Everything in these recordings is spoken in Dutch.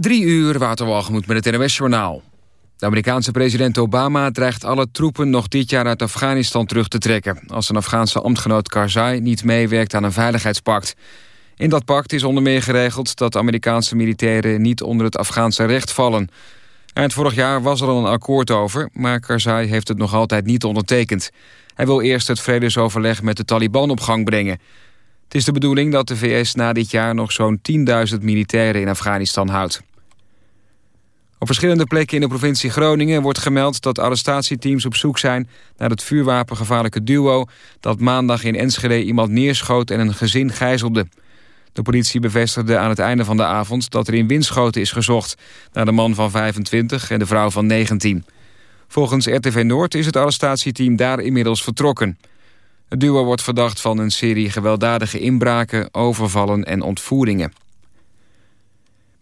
Drie uur, Waterwalgemoed met het NOS-journaal. De Amerikaanse president Obama dreigt alle troepen nog dit jaar uit Afghanistan terug te trekken... als een Afghaanse ambtgenoot Karzai niet meewerkt aan een veiligheidspact. In dat pact is onder meer geregeld dat Amerikaanse militairen niet onder het Afghaanse recht vallen. Eind vorig jaar was er al een akkoord over, maar Karzai heeft het nog altijd niet ondertekend. Hij wil eerst het vredesoverleg met de Taliban op gang brengen... Het is de bedoeling dat de VS na dit jaar nog zo'n 10.000 militairen in Afghanistan houdt. Op verschillende plekken in de provincie Groningen wordt gemeld dat arrestatieteams op zoek zijn naar het vuurwapengevaarlijke duo dat maandag in Enschede iemand neerschoot en een gezin gijzelde. De politie bevestigde aan het einde van de avond dat er in Winschoten is gezocht naar de man van 25 en de vrouw van 19. Volgens RTV Noord is het arrestatieteam daar inmiddels vertrokken. Het duo wordt verdacht van een serie gewelddadige inbraken, overvallen en ontvoeringen.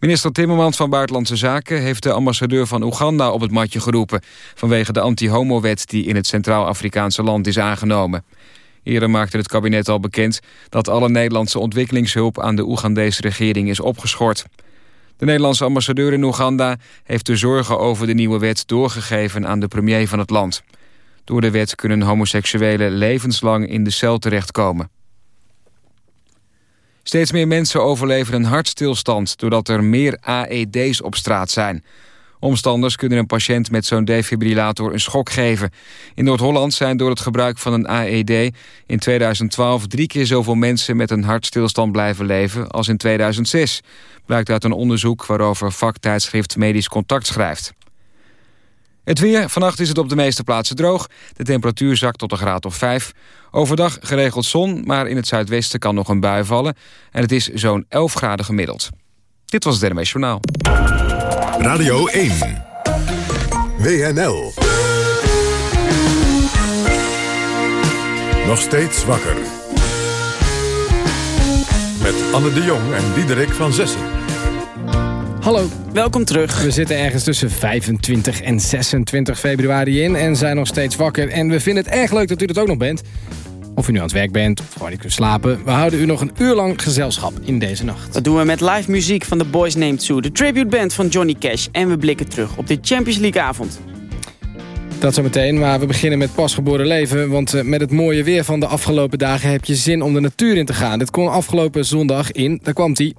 Minister Timmermans van Buitenlandse Zaken heeft de ambassadeur van Oeganda op het matje geroepen... vanwege de anti-homo-wet die in het Centraal-Afrikaanse land is aangenomen. Eerder maakte het kabinet al bekend dat alle Nederlandse ontwikkelingshulp aan de Oegandese regering is opgeschort. De Nederlandse ambassadeur in Oeganda heeft de zorgen over de nieuwe wet doorgegeven aan de premier van het land. Door de wet kunnen homoseksuelen levenslang in de cel terechtkomen. Steeds meer mensen overleven een hartstilstand... doordat er meer AED's op straat zijn. Omstanders kunnen een patiënt met zo'n defibrillator een schok geven. In Noord-Holland zijn door het gebruik van een AED... in 2012 drie keer zoveel mensen met een hartstilstand blijven leven... als in 2006, blijkt uit een onderzoek... waarover vaktijdschrift Medisch Contact schrijft. Het weer. Vannacht is het op de meeste plaatsen droog. De temperatuur zakt tot een graad of 5. Overdag geregeld zon, maar in het zuidwesten kan nog een bui vallen. En het is zo'n 11 graden gemiddeld. Dit was het Dermees Journaal. Radio 1. WNL. Nog steeds wakker. Met Anne de Jong en Diederik van Zessen. Hallo, welkom terug. We zitten ergens tussen 25 en 26 februari in en zijn nog steeds wakker. En we vinden het erg leuk dat u dat ook nog bent. Of u nu aan het werk bent of gewoon niet kunt slapen. We houden u nog een uur lang gezelschap in deze nacht. Dat doen we met live muziek van de Boys Named Sue, de tribute band van Johnny Cash. En we blikken terug op de Champions League avond. Dat zometeen, maar we beginnen met pasgeboren leven. Want eh, met het mooie weer van de afgelopen dagen heb je zin om de natuur in te gaan. Dit kon afgelopen zondag in, daar kwam hij,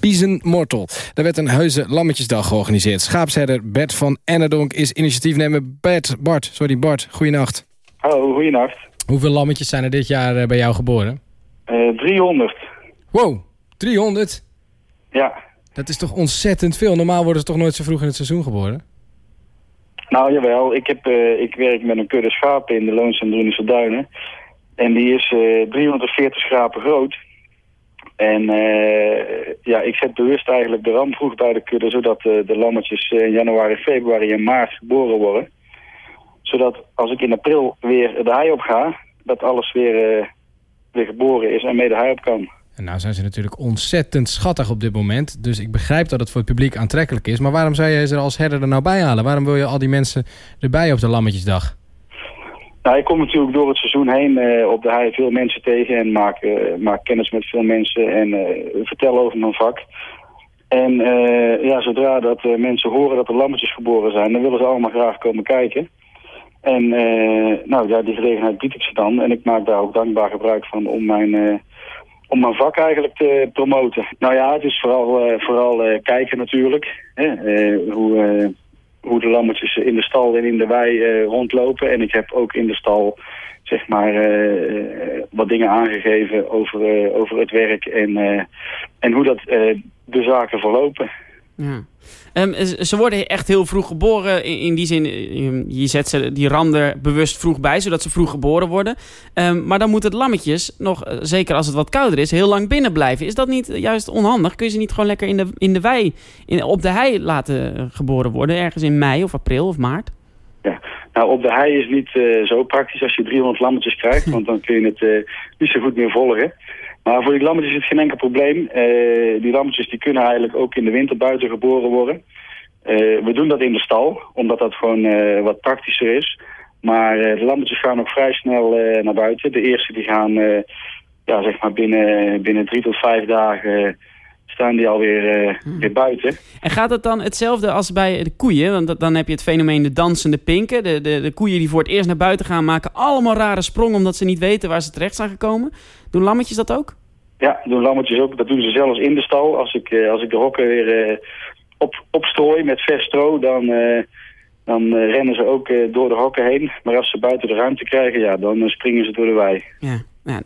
Biezenmortel. Daar werd een heuse lammetjesdag georganiseerd. Schaapsherder Bert van Ennerdonk is initiatiefnemer Bert, Bart. Sorry Bart, goeienacht. Hallo, goeienacht. Hoeveel lammetjes zijn er dit jaar eh, bij jou geboren? Uh, 300. Wow, 300? Ja. Dat is toch ontzettend veel? Normaal worden ze toch nooit zo vroeg in het seizoen geboren? Nou jawel, ik, heb, uh, ik werk met een kudde schapen in de Loons en Duinen. En die is uh, eh, 340 schapen groot. En uh, ja, ik zet bewust eigenlijk de ram vroeg bij de kudde... zodat uh, de lammetjes in januari, februari en maart geboren worden. Zodat als ik in april weer de hei op ga... dat alles weer, weer geboren is en mee de hei op kan. En nou zijn ze natuurlijk ontzettend schattig op dit moment. Dus ik begrijp dat het voor het publiek aantrekkelijk is. Maar waarom zou je ze als herder er nou bij halen? Waarom wil je al die mensen erbij op de Lammetjesdag? Nou, ik kom natuurlijk door het seizoen heen uh, op de hei veel mensen tegen en maak, uh, maak kennis met veel mensen en uh, vertel over mijn vak. En ja, zodra dat mensen horen dat er lammetjes geboren zijn, dan willen ze allemaal graag komen kijken. En nou ja, die gelegenheid bied ik ze dan en ik maak daar ook dankbaar gebruik van om mijn, om mijn vak eigenlijk te promoten. Nou ja, het is vooral, vooral kijken natuurlijk. Hè, hoe hoe de lammetjes in de stal en in de wei uh, rondlopen. En ik heb ook in de stal zeg maar uh, wat dingen aangegeven over, over het werk en, en hoe dat de zaken verlopen. Ja. Um, ze worden echt heel vroeg geboren. In, in die zin, je zet ze die randen bewust vroeg bij, zodat ze vroeg geboren worden. Um, maar dan moeten het lammetjes, nog, eh, zeker als het wat kouder is, heel lang binnen blijven. Is dat niet juist onhandig? Kun je ze niet gewoon lekker in de, in de wei, in, op de hei laten eh, geboren worden? Ergens in mei of april of maart? Ja, nou op de hei is niet uh, zo praktisch als je 300 lammetjes krijgt, want dan kun je het uh, niet zo goed meer volgen. Maar voor die lammetjes is het geen enkel probleem. Uh, die lammetjes die kunnen eigenlijk ook in de winter buiten geboren worden. Uh, we doen dat in de stal, omdat dat gewoon uh, wat praktischer is. Maar de lammetjes gaan ook vrij snel naar buiten. De eerste die gaan ja, zeg maar binnen, binnen drie tot vijf dagen staan die alweer uh, weer buiten. En gaat het dan hetzelfde als bij de koeien? Want dan heb je het fenomeen de dansende pinken. De, de, de koeien die voor het eerst naar buiten gaan maken allemaal rare sprongen... omdat ze niet weten waar ze terecht zijn gekomen. Doen lammetjes dat ook? Ja, doen lammetjes ook. Dat doen ze zelfs in de stal. Als ik, als ik de hokken weer op, opstrooi met vers stro, dan, dan rennen ze ook door de hokken heen. Maar als ze buiten de ruimte krijgen, ja, dan springen ze door de wei. Ja. Ja,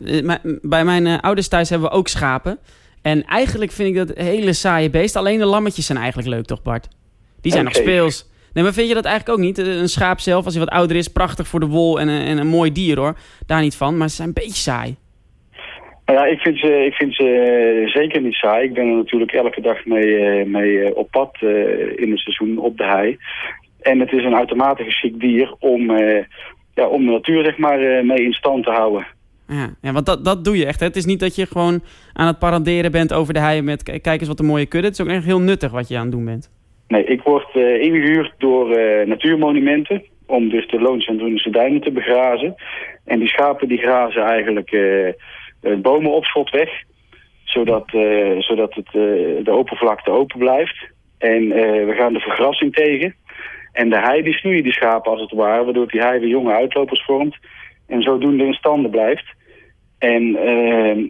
bij mijn ouders thuis hebben we ook schapen. En eigenlijk vind ik dat hele saaie beest. Alleen de lammetjes zijn eigenlijk leuk, toch Bart? Die zijn nog speels. Nee, maar vind je dat eigenlijk ook niet? Een schaap zelf, als hij wat ouder is, prachtig voor de wol en, en een mooi dier hoor. Daar niet van, maar ze zijn een beetje saai. Nou ja, ik vind ze, ik vind ze eh, zeker niet saai. Ik ben er natuurlijk elke dag mee, eh, mee eh, op pad in het seizoen op de hei. En het is een uitermate geschikt dier om, ja, om de natuur zeg maar, mee in stand te houden. Ja, ja want dat, dat doe je echt. Hè? Het is niet dat je gewoon aan het paraderen bent over de hei met kijk eens wat een mooie kudde. Het is ook echt heel nuttig wat je aan het doen bent. Nee, ik word uh, ingehuurd door uh, natuurmonumenten om dus de Loons en Doense duinen te begrazen. En die schapen die grazen eigenlijk uh, bomen op schot weg, zodat, zodat het, de oppervlakte open blijft. En we gaan de vergrassing tegen. En de hei die snoeien die schapen als het ware, waardoor die hei weer jonge uitlopers vormt en zodoende in standen blijft. En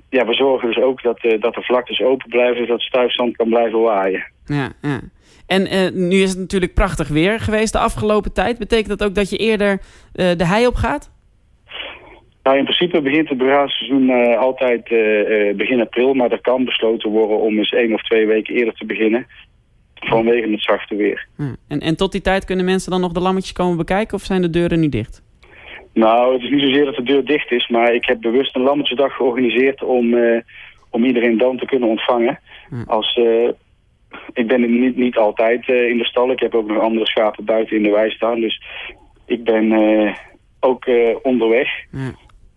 ja, we zorgen dus ook dat, dat de vlaktes open blijven, zodat stuifzand kan blijven waaien. Ja, ja. En nu is het natuurlijk prachtig weer geweest de afgelopen tijd. Betekent dat ook dat je eerder de hei op gaat? Nou, in principe begint het begraadseizoen altijd begin april, maar er kan besloten worden om eens één of twee weken eerder te beginnen. Vanwege het zachte weer. Ja. En, en tot die tijd kunnen mensen dan nog de lammetjes komen bekijken of zijn de deuren nu dicht? Nou, het is niet zozeer dat de deur dicht is, maar ik heb bewust een lammetjesdag georganiseerd om, uh, om iedereen dan te kunnen ontvangen. Als, uh, ik ben niet, niet altijd in de stal, ik heb ook nog andere schapen buiten in de wei staan, dus ik ben ook onderweg.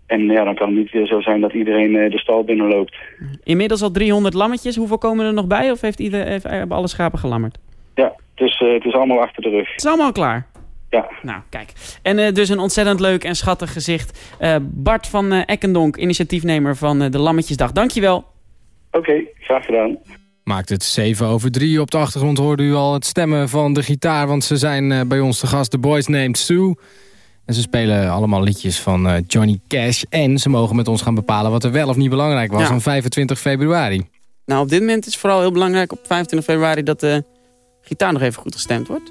En ja, dan kan het niet zo zijn dat iedereen de stal binnenloopt. Inmiddels al 300 lammetjes, hoeveel komen er nog bij of heeft iedereen, heeft, hebben alle schapen gelammerd? Ja, dus, het is allemaal achter de rug. Het is allemaal klaar? Ja. Nou, kijk. En uh, dus een ontzettend leuk en schattig gezicht. Uh, Bart van uh, Ekkendonk, initiatiefnemer van de Lammetjesdag. Dankjewel. Oké, okay, graag gedaan. Maakt het 7 over 3. Op de achtergrond hoorde u al het stemmen van de gitaar... want ze zijn bij ons te gast, The Boys Named Sue. En ze spelen allemaal liedjes van Johnny Cash. En ze mogen met ons gaan bepalen wat er wel of niet belangrijk was... Ja. op 25 februari. Nou, op dit moment is vooral heel belangrijk op 25 februari... dat de gitaar nog even goed gestemd wordt.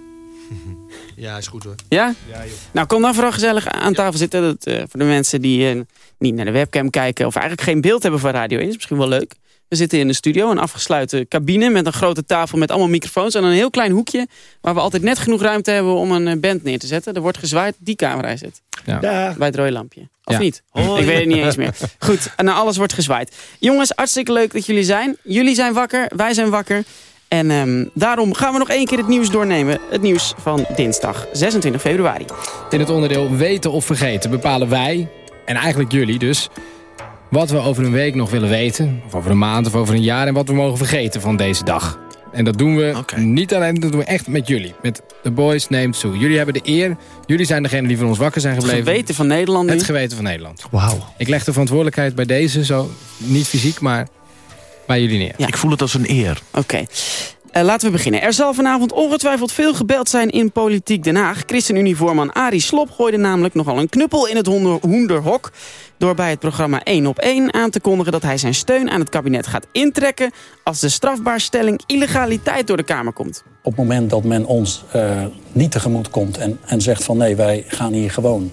Ja, is goed hoor. Ja? ja joh. Nou, kom dan vooral gezellig aan tafel zitten. Dat, uh, voor de mensen die uh, niet naar de webcam kijken... of eigenlijk geen beeld hebben van Radio 1, is misschien wel leuk. We zitten in de studio, een afgesluiten cabine... met een grote tafel met allemaal microfoons... en een heel klein hoekje waar we altijd net genoeg ruimte hebben... om een eh, band neer te zetten. Er wordt gezwaaid, die camera zit. Ja. Bij het rode lampje. Of ja. niet? Ik weet het niet eens meer. Goed, nou alles wordt gezwaaid. Jongens, hartstikke leuk dat jullie zijn. Jullie zijn wakker, wij zijn wakker. En um, daarom gaan we nog één keer het nieuws doornemen. Het nieuws van dinsdag 26 februari. In het onderdeel weten of vergeten bepalen wij, en eigenlijk jullie dus... wat we over een week nog willen weten, of over een maand of over een jaar... en wat we mogen vergeten van deze dag. En dat doen we okay. niet alleen, dat doen we echt met jullie. Met The Boys Named Sue. Jullie hebben de eer. Jullie zijn degene die van ons wakker zijn gebleven. Het geweten van Nederland nu. Het geweten van Nederland. Wauw. Ik leg de verantwoordelijkheid bij deze, zo niet fysiek, maar bij jullie neer. Ja. Ik voel het als een eer. Oké. Uh, laten we beginnen. Er zal vanavond ongetwijfeld veel gebeld zijn in Politiek Den Haag. ChristenUnie-voorman Arie Slop gooide namelijk nogal een knuppel in het hoenderhok... door bij het programma 1 op 1 aan te kondigen dat hij zijn steun aan het kabinet gaat intrekken... als de strafbaarstelling illegaliteit door de Kamer komt. Op het moment dat men ons uh, niet tegemoet komt en, en zegt van... nee, wij gaan hier gewoon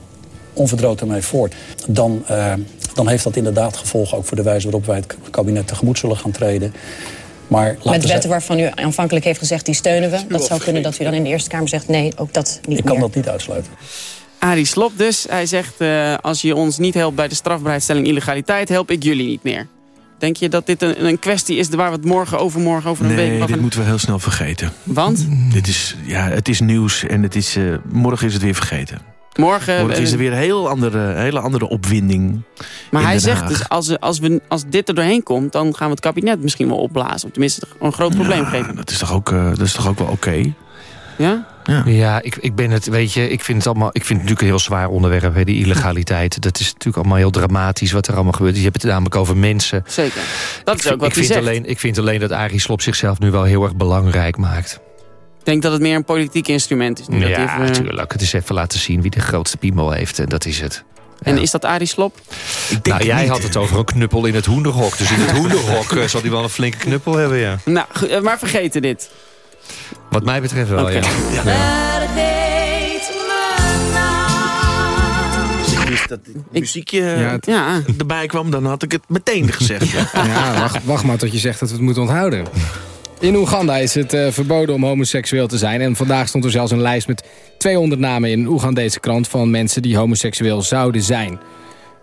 onverdrood ermee voort... dan, uh, dan heeft dat inderdaad gevolgen ook voor de wijze waarop wij het kabinet tegemoet zullen gaan treden... Maar Met wetten waarvan u aanvankelijk heeft gezegd, die steunen we. Dat zou kunnen dat u dan in de Eerste Kamer zegt, nee, ook dat niet Ik kan dat niet uitsluiten. Arie Slop dus. Hij zegt, uh, als je ons niet helpt bij de strafbaarheidstelling illegaliteit... help ik jullie niet meer. Denk je dat dit een, een kwestie is waar we het morgen, overmorgen, over een nee, week... Nee, dit moeten we heel snel vergeten. Want? Dit is, ja, het is nieuws en het is, uh, morgen is het weer vergeten. Morgen, Morgen is er weer een heel andere, hele andere opwinding. Maar hij zegt dus, als, als, we, als dit er doorheen komt... dan gaan we het kabinet misschien wel opblazen. Of tenminste een groot probleem ja, geven. Dat is toch ook, uh, dat is toch ook wel oké? Okay? Ja? Ja, ja ik, ik ben het, weet je, ik vind het allemaal, ik vind het natuurlijk een heel zwaar onderwerp, hè, die illegaliteit. Dat is natuurlijk allemaal heel dramatisch wat er allemaal gebeurt. Je hebt het namelijk over mensen. Zeker. Dat is ik, ook wat ik vind zegt. Alleen, ik vind alleen dat Arie Slob zichzelf nu wel heel erg belangrijk maakt. Ik denk dat het meer een politiek instrument is. Nu ja, hij even- natuurlijk. Het is even laten zien wie de grootste piemel heeft. En dat is het. En is dat Arie Slop? Nou, jij had het over een knuppel in het hoenderhok. Dus in het hoenderhok eh, zal hij wel een flinke knuppel hebben, ja. Nou, eh, maar vergeten dit. Wat mij betreft wel, Oké. ja. Als ik wist dat muziekje Ja, het- Ja, erbij kwam, dan had ik het meteen gezegd. Ja. Ja, wacht, wacht maar tot je zegt dat we het moeten onthouden. In Oeganda is het eh, verboden om homoseksueel te zijn. En vandaag stond er zelfs een lijst met 200 namen in een Oegandese krant... van mensen die homoseksueel zouden zijn.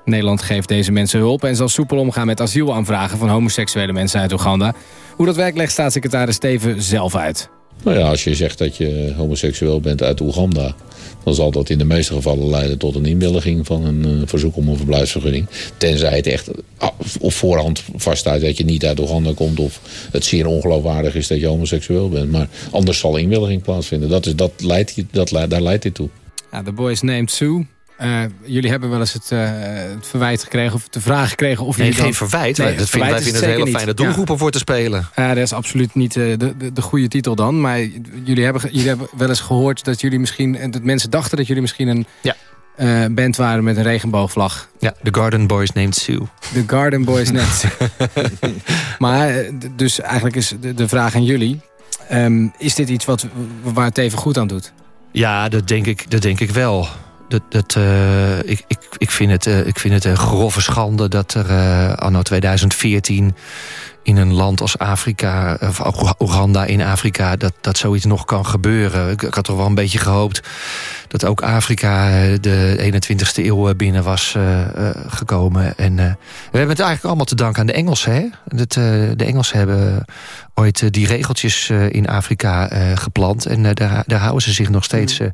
Nederland geeft deze mensen hulp en zal soepel omgaan met asielaanvragen... van homoseksuele mensen uit Oeganda. Hoe dat werkt legt staatssecretaris Steven zelf uit. Nou ja, als je zegt dat je homoseksueel bent uit Oeganda... dan zal dat in de meeste gevallen leiden tot een inwilliging van een eh, verzoek om een verblijfsvergunning. Tenzij het echt ah, op voorhand vaststaat dat je niet uit Oeganda komt... of het zeer ongeloofwaardig is dat je homoseksueel bent. Maar anders zal inwilliging plaatsvinden. Dat is, dat leidt, dat, leidt- daar leidt dit toe. Ja, de boy is named Sue. Eh, jullie hebben wel eens het, eh, het verwijt gekregen of de vraag gekregen of Nee, jullie geen dan- verwijt. Nee, dat vinden, wij vinden het een hele fijne niet. Ja. doelgroep om voor te spelen. Ja, dat is absoluut niet eh, de, de, de goede titel dan. Maar jullie hebben, jullie hebben wel eens gehoord dat jullie misschien... en dat mensen dachten dat jullie misschien een Ja. band waren met een regenboogvlag. Ja, The Garden Boys named Sue. De Garden Boys net. maar dus eigenlijk is de, de vraag aan jullie... ehm, is dit iets wat, waar het even goed aan doet? Ja, dat denk ik, dat denk ik wel. Dat, dat, eh, ik, ik, ik vind het, eh, ik vind het een grove schande dat er eh, anno 2014 in een land als Afrika, of Oeg- Oeganda in Afrika, dat, dat zoiets nog kan gebeuren. Ik, ik had toch wel een beetje gehoopt dat ook Afrika eh, de 21ste eeuw eh, binnen was eh, eh, gekomen. En eh, we hebben het eigenlijk allemaal te danken aan de Engelsen. Hè? Dat, eh, de Engelsen hebben ooit eh, die regeltjes eh, in Afrika eh, geplant. En daar, daar houden ze zich nog steeds eh,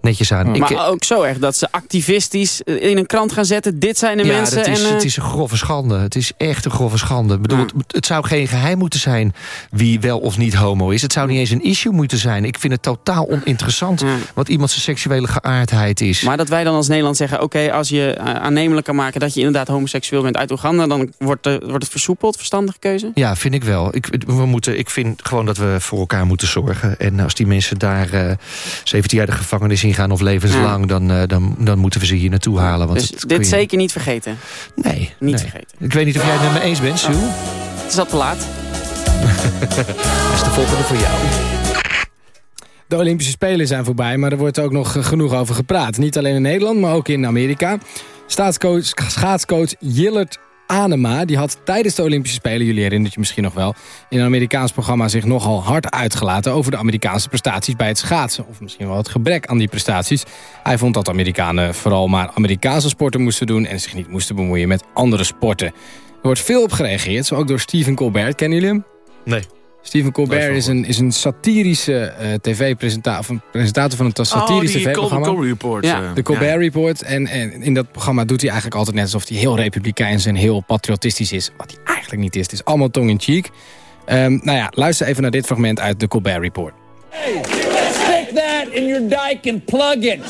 netjes aan. Ik, maar eh, ook zo erg dat ze activistisch in een krant gaan zetten. Dit zijn de ja, mensen. dat is, en, het is een grove schande. Het is echt een grove schande. Ik bedoel, Ja. het, het zou geen geheim moeten zijn wie wel of niet homo is. Het zou niet eens een issue moeten zijn. Ik vind het totaal oninteressant Ja. wat iemand zijn seksuele geaardheid is. Maar dat wij dan als Nederland zeggen... oké, als je aannemelijk kan maken dat je inderdaad homoseksueel bent uit Oeganda... dan wordt, wordt het versoepeld, verstandige keuze? Ja, vind ik wel. Ik, we moeten, ik vind gewoon dat we voor elkaar moeten zorgen. En als die mensen daar eh 17 jaar de gevangenis in gaan of levenslang... Dan, eh, dan, dan moeten we ze hier naartoe halen. Want dus dit je- zeker niet vergeten. Nee, Niet nee. vergeten. Ik weet niet of jij het met me eens bent, Sue. Het is al te laat. Dat is de volgende voor jou. De Olympische Spelen zijn voorbij, maar er wordt ook nog eh, genoeg over gepraat. Niet alleen in Nederland, maar ook in Amerika. Staatscoach, schaatscoach Jillert Anema die had tijdens de Olympische Spelen... jullie herinnert je misschien nog wel... in een Amerikaans programma zich nogal hard uitgelaten... over de Amerikaanse prestaties bij het schaatsen. Of misschien wel het gebrek aan die prestaties. Hij vond dat Amerikanen vooral maar Amerikaanse sporten moesten doen... en zich niet moesten bemoeien met andere sporten. Er wordt veel op gereageerd, zo ook door Stephen Colbert. Kennen jullie hem? Nee. Stephen Colbert is een, is een satirische eh, tv-presentator... een presentator van een satirisch oh, die Colbert tv-programma. Colbert Report. Ja, eh, De Colbert Report. En, en in dat programma doet hij eigenlijk altijd net alsof hij heel republikeins en heel patriotistisch is. Wat hij eigenlijk niet is. Het is allemaal tong-in-cheek. Ehm, nou ja, luister even naar dit fragment uit de Colbert Report. Stick that in your dike and plug it.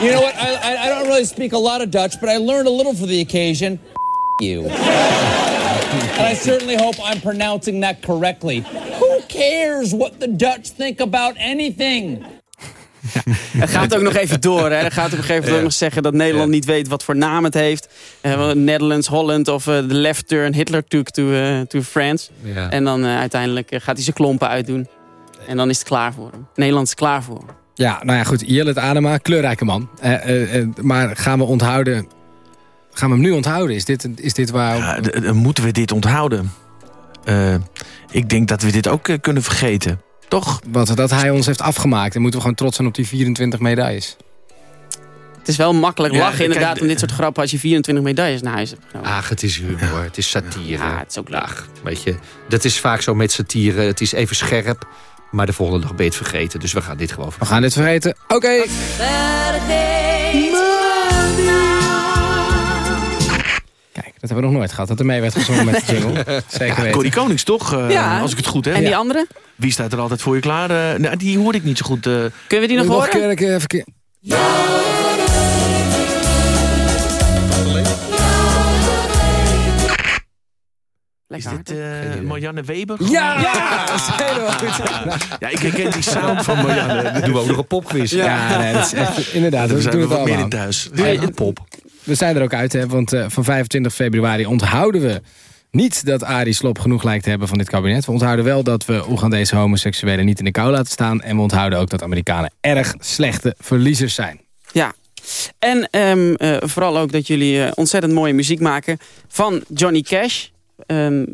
you know what? I, I, I don't really speak a lot of Dutch, but I learned a little for the occasion. you. And I certainly hope I'm pronouncing that correctly. Who cares what the Dutch think about anything? Het gaat ook nog even door. Hè. Er gaat op een gegeven moment nog zeggen dat Nederland niet weet wat voor naam het heeft. Eh, Netherlands, Holland of eh, de left turn Hitler took to, eh, to France. Ja. En dan uiteindelijk gaat hij zijn klompen uitdoen. En dan is het klaar voor hem. Nederland is klaar voor hem. Ja, nou ja, goed. Jillet Adema, kleurrijke man. Maar gaan we onthouden... Gaan we hem nu onthouden? Is dit, is dit waar... Ja, moeten we dit onthouden? Eh, ik denk dat we dit ook eh, kunnen vergeten. Toch? Wat, dat hij ons heeft afgemaakt. En moeten we gewoon trots zijn op die 24 medailles. Het is wel makkelijk Ja, lachen inderdaad de- om dit soort grappen als je 24 medailles naar huis hebt genomen. Ach, het is humor, het is satire. Ja, het is ook. Ach, weet je, dat is vaak zo met satire. Het is even scherp, maar de volgende dag ben je het vergeten. Dus we gaan dit gewoon We gaan dit vergeten. Oké. Kijk, Dat hebben we nog nooit gehad, dat er mee werd gezongen met de jingle. Zeker Ja. Corrie Konings toch, eh, Ja. als ik het goed heb. En die Ja. andere? Wie staat er altijd voor je klaar? Eh, nou, die hoorde ik niet zo goed. eh. Kunnen we die nog Nog horen? keer, even keer. is Lekker dit hard, eh, Marianne Weber? Ja! dat is helemaal goed. Ja, ik herken die sound van Marianne. Dan doen we ook nog een popquiz. Ja, nee, dat is echt, inderdaad, We we doen het wat meer in thuis. Doe je- Ja, pop. We zijn er ook uit, hè, want eh, van 25 februari onthouden we niet dat Arie Slob genoeg lijkt te hebben van dit kabinet. We onthouden wel dat we Oegandese homoseksuelen niet in de kou laten staan. En we onthouden ook dat Amerikanen erg slechte verliezers zijn. Ja. En ehm, eh, vooral ook dat jullie eh, ontzettend mooie muziek maken van Johnny Cash. Ehm,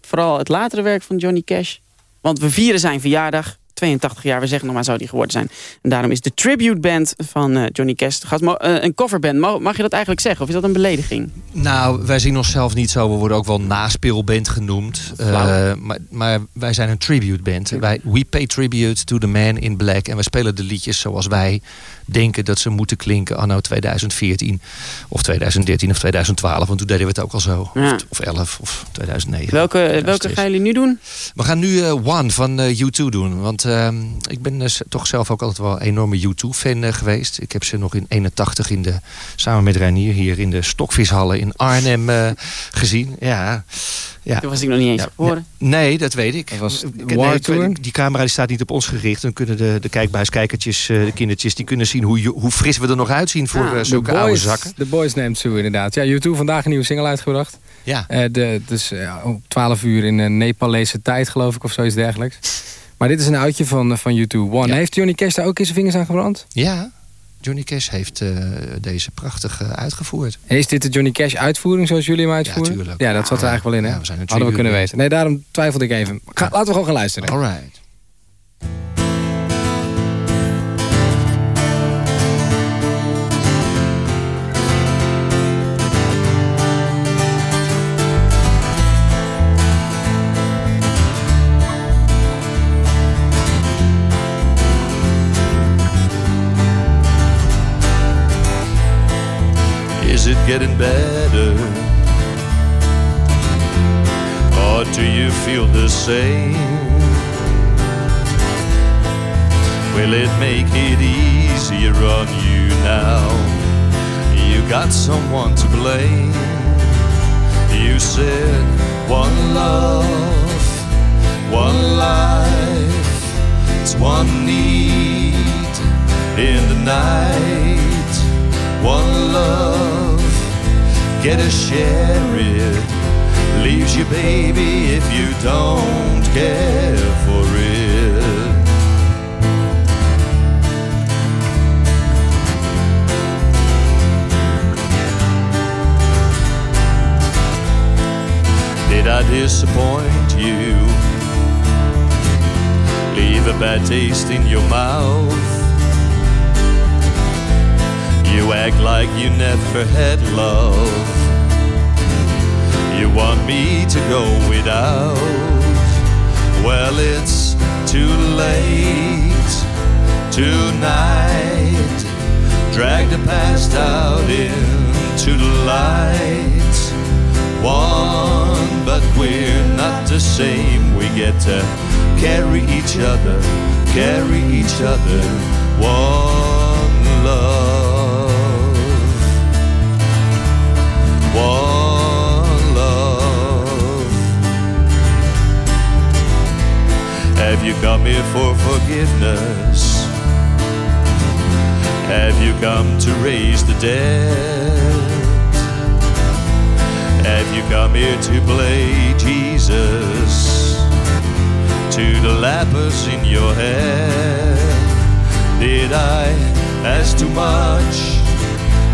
vooral het latere werk van Johnny Cash. Want we vieren zijn verjaardag. 82 jaar, we zeggen nog maar zou die geworden zijn. En daarom is de tribute band van eh, Johnny Cash gast. Mo- eh, een coverband, mag je dat eigenlijk zeggen? Of is dat een belediging? Nou, wij zien onszelf niet zo. We worden ook wel naspeelband genoemd. Eh, maar, maar wij zijn een tribute band. Wij, we pay tribute to the man in black. En we spelen de liedjes zoals wij denken dat ze moeten klinken anno 2014. Of 2013 of 2012. Want toen deden we het ook al zo. Ja. Of, of 11 of 2009. Welke, welke 2006. gaan jullie nu doen? We gaan nu One van eh, U2 doen. Want ehm, ik ben dus toch zelf ook altijd wel een enorme U2-fan eh, geweest. Ik heb ze nog in 81 in de, samen met Reinier hier in de Stokvishallen in Arnhem eh, gezien. Ja, ja. Toen was ik nog niet eens Ja, geboren. Nee, dat weet ik. Dat was nee, die camera die staat niet op ons gericht. Dan kunnen de, de kijkbuiskijkertjes, eh, de kindertjes, die kunnen zien hoe, hoe fris we er nog uitzien voor Ah, De zulke oude zakken. de boys Named Sue, inderdaad. Ja, U2 vandaag een nieuwe single uitgebracht. Ja. Eh, de, dus ja, om 12 uur in een Nepalese tijd, geloof ik, of zoiets dergelijks. Maar dit is een oudje van, eh, van U2. One. Ja. Heeft Johnny Cash daar ook in zijn vingers aan gebrand? ja, Johnny Cash heeft eh, deze prachtig uitgevoerd. Is dit de Johnny Cash uitvoering zoals jullie hem uitvoeren? Ja, tuurlijk. Ja, dat zat er eigenlijk wel in, hè? Ja, we zijn Hadden we kunnen weten. Nee, daarom twijfelde ik even. Ga, laten we gewoon gaan luisteren. Alright. Is getting better? Or do you feel the same? Will it make it easier on you now? You got someone to blame. You said one love, one life, it's one need in the night. One love, get a share it. Leaves you, baby, if you don't care for it. Did I disappoint you? Leave a bad taste in your mouth? You act like you never had love. You want me to go without? Well, it's too late tonight. Drag the past out into the light. One, but we're not the same. We get to carry each other, carry each other. One love. Have you come here for forgiveness? Have you come to raise the dead? Have you come here to play Jesus? To the lepers in your head? Did I ask too much?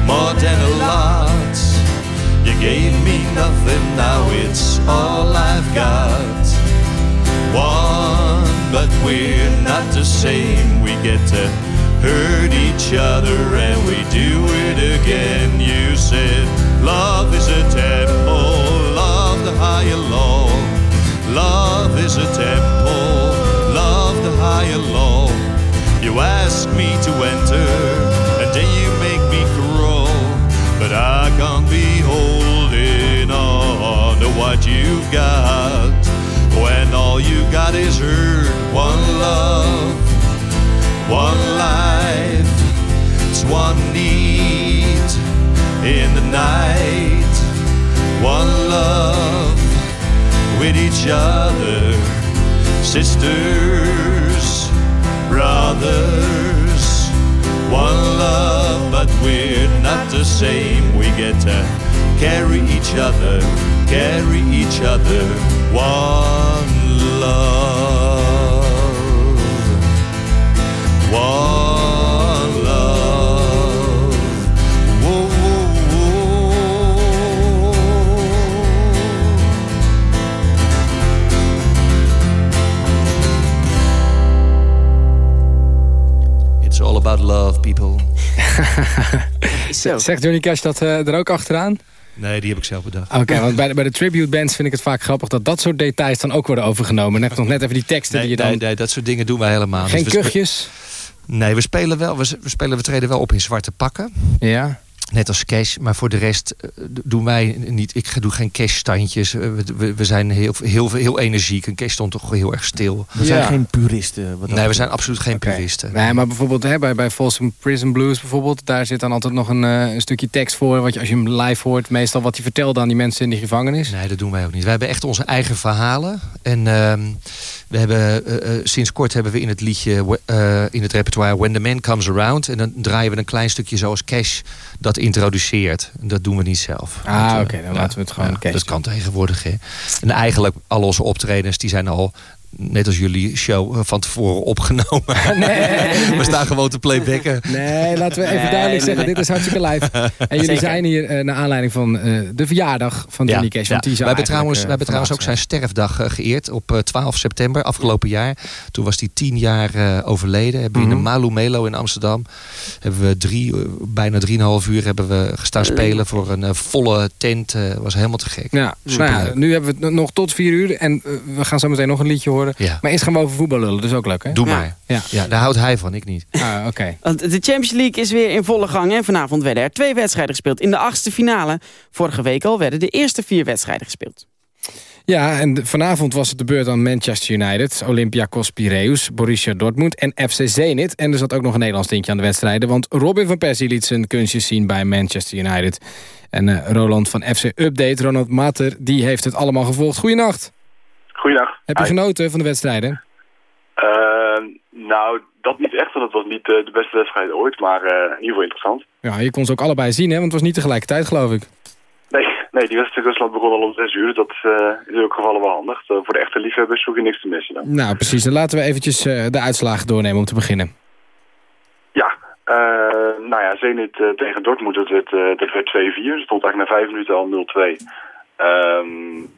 More than a lot? You gave me nothing, now it's all I've got. But we're not the same. We get to hurt each other and we do it again. You said love is a temple, love the higher law. Love is a temple, love the higher law. You ask me to enter, and then you make me crawl, but I can't be holding on. to What you got when all you got is hurt. One love, one life, it's one need in the night. One love with each other, sisters, brothers. One love, but we're not the same. We get to carry each other, carry each other. One love, one love. Whoa, whoa, whoa. It's all about love, people. Zegt Johnny Cash dat eh, er ook achteraan? Nee, die heb ik zelf bedacht. Oké, want bij de, bij de tribute bands vind ik het vaak grappig... dat dat soort details dan ook worden overgenomen. Net nog net even die teksten Nee, die je dan... nee, nee, dat soort dingen doen wij helemaal Geen niet. We- kuchjes? Nee, we spelen wel. We, we, spelen, we treden wel op in zwarte pakken. Ja. Net als cash, maar voor de rest eh, doen wij niet. Ik doe geen cashstandjes. We, we, we zijn heel, heel, heel energiek. Een cash stond toch heel erg stil. We zijn geen puristen. Wat nee, we zijn absoluut geen puristen. Nee, maar bijvoorbeeld hè, bij, bij Folsom Prison Blues bijvoorbeeld... daar zit dan altijd nog een, eh, een stukje tekst voor... Wat je, als je hem live hoort, meestal wat hij vertelde aan die mensen in die gevangenis. Nee, dat doen wij ook niet. Wij hebben echt onze eigen verhalen. En ehm, we hebben, eh, eh, sinds kort hebben we in het liedje, eh, in het repertoire When the Man Comes Around. En dan draaien we een klein stukje zoals Cash dat introduceert. En dat doen we niet zelf. Ah, oké, dan laten we het gewoon ja, Cash Dat kan tegenwoordig, hè. En eigenlijk al onze optredens, die zijn al... Net als jullie show eh, van tevoren opgenomen. Nee. We staan gewoon te playbacken. Nee, laten we even Nee, duidelijk nee, zeggen, nee. dit is hartstikke live. En jullie Zeker. zijn hier eh, naar aanleiding van eh, de verjaardag van Johnny Cash. Want die we hebben trouwens, hebben trouwens ook zijn sterfdag geëerd op eh, 12 september afgelopen jaar. Toen was hij tien jaar overleden. Hebben we in de Mhm. Malu Melo in Amsterdam hebben we drie, bijna drieënhalf uur hebben we gestaan spelen voor een volle tent. was helemaal te gek. Ja, nou ja, nu hebben we het nog tot vier uur en we gaan zo meteen nog een liedje horen. Ja. Maar eerst gaan we over voetbal lullen, dus ook leuk hè? Doe Ja. maar. Ja. Ja, daar houdt hij van, ik niet. Ah, oké. Want de Champions League is weer in volle gang. En vanavond werden er twee wedstrijden gespeeld. In de achtste finale. Vorige week al werden de eerste vier wedstrijden gespeeld. Ja, en vanavond was het de beurt aan Manchester United, Olympiakos Piraeus, Borussia Dortmund en FC Zenit. En er zat ook nog een Nederlands tintje aan de wedstrijden, want Robin van Persie liet zijn kunstjes zien bij Manchester United. En eh, Roland van FC Update, Ronald Mater, die heeft het allemaal gevolgd. Goeienacht. Goeiedag. Heb je Hi. genoten van de wedstrijden? Eh, nou, dat niet echt, want het was niet eh, de beste wedstrijd ooit, maar eh, in ieder geval interessant. Ja, je kon ze ook allebei zien, hè? want het was niet tegelijkertijd, geloof ik. Nee, nee die wedstrijd Rusland begon al om zes uur, dus dat eh, is in elk geval wel handig. Voor de echte liefhebbers hoef je niks te missen. Dan. Nou, precies. Dan laten we eventjes de uitslagen doornemen om te beginnen. Ja, nou ja, Zenit tegen Dortmund, dat werd, dat werd 2-4. Het stond eigenlijk na vijf minuten al 0-2.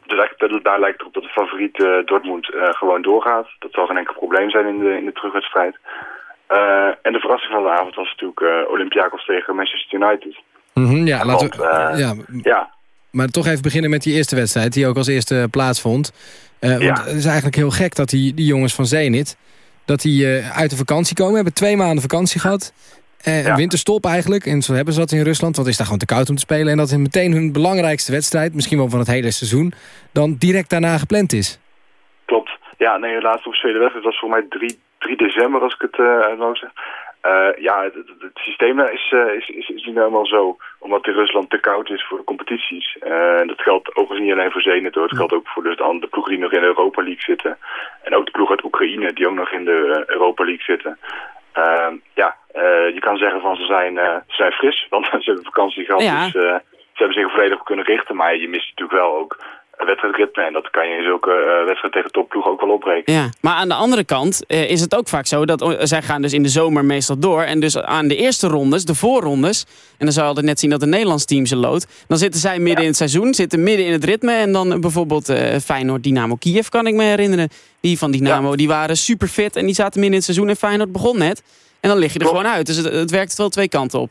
Dus eigenlijk, daar lijkt het op dat de favoriet eh, Dortmund eh, gewoon doorgaat. Dat zal geen enkel probleem zijn in de, in de terugwedstrijd. Eh, en de verrassing van de avond was natuurlijk Olympiakos tegen Manchester United. Mhm, ja, laten we, ja, ja, maar toch even beginnen met die eerste wedstrijd... die ook als eerste plaatsvond. Want Ja. het is eigenlijk heel gek dat die, die jongens van Zenit... dat die uit de vakantie komen. hebben twee maanden vakantie gehad. Eh, Ja. Winterstop eigenlijk. En zo hebben ze dat in Rusland. Want het is daar gewoon te koud om te spelen. En dat is meteen hun belangrijkste wedstrijd... misschien wel van het hele seizoen... dan direct daarna gepland is. klopt. Ja, nee, de laatste officiële wedstrijd was voor mij 3, 3 december, als ik het hoofd zeg. Eh, ja, het, het- het systeem is, eh, is, is, is niet helemaal zo, omdat in Rusland te koud is voor de competities. Eh, En dat geldt overigens niet alleen voor Zenit, hoor. Het geldt ook voor dus de andere ploegen die nog in de Europa League zitten. En ook de ploeg uit Oekraïne, die ook nog in de eh, Europa League zitten. Eh, ja, eh, je kan zeggen van ze zijn, eh, ze zijn fris, want ze hebben vakantie gehad, Ja. dus eh, ze hebben zich er volledig op kunnen richten. Maar je mist natuurlijk wel ook wedstrijdritme en dat kan je in zulke eh wedstrijd tegen topploeg ook wel opbreken. Ja, maar aan de andere kant eh, is het ook vaak zo dat oh, zij gaan dus in de zomer meestal door. En dus aan de eerste rondes, de voorrondes, en dan zou je altijd net zien dat een Nederlands team ze loodt. Dan zitten zij midden in het seizoen, zitten midden in het ritme. En dan eh, bijvoorbeeld Feyenoord, Dynamo Kiev kan ik me herinneren. Die van Dynamo, die waren super fit en die zaten midden in het seizoen en Feyenoord begon net. En dan lig je er gewoon uit. Dus het, het werkt wel twee kanten op.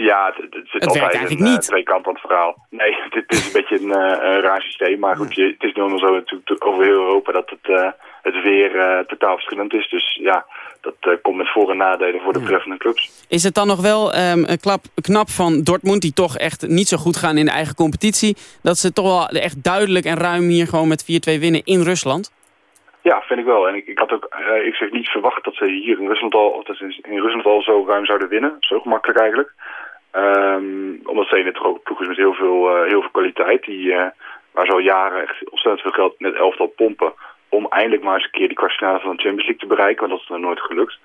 Ja, het, het zit Het altijd werkt eigenlijk een, eh, niet. twee kanten aan het verhaal. Nee, dit is een beetje een, eh, een raar systeem. Maar goed, je, het is nu eenmaal zo natuurlijk over heel Europa dat het, eh, het weer eh, totaal verschillend is. Dus ja, dat komt met voor- en nadelen voor de betreffende clubs. Is het dan nog wel um, klap, knap van Dortmund, die toch echt niet zo goed gaan in de eigen competitie, dat ze toch wel echt duidelijk en ruim hier gewoon met 4-2 winnen in Rusland? Ja, vind ik wel. En ik, ik had ook, uh, ik zeg niet verwacht dat ze hier in Rusland al, of dat ze in Rusland al zo ruim zouden winnen. Zo gemakkelijk eigenlijk. Um, omdat Zenit toch ook ploeg is met heel veel, uh, heel veel kwaliteit. Die, uh, waar ze al jaren echt ontzettend veel geld met elftal pompen. Om eindelijk maar eens een keer die kwartfinale van de Champions League te bereiken. Want dat is nog nooit gelukt.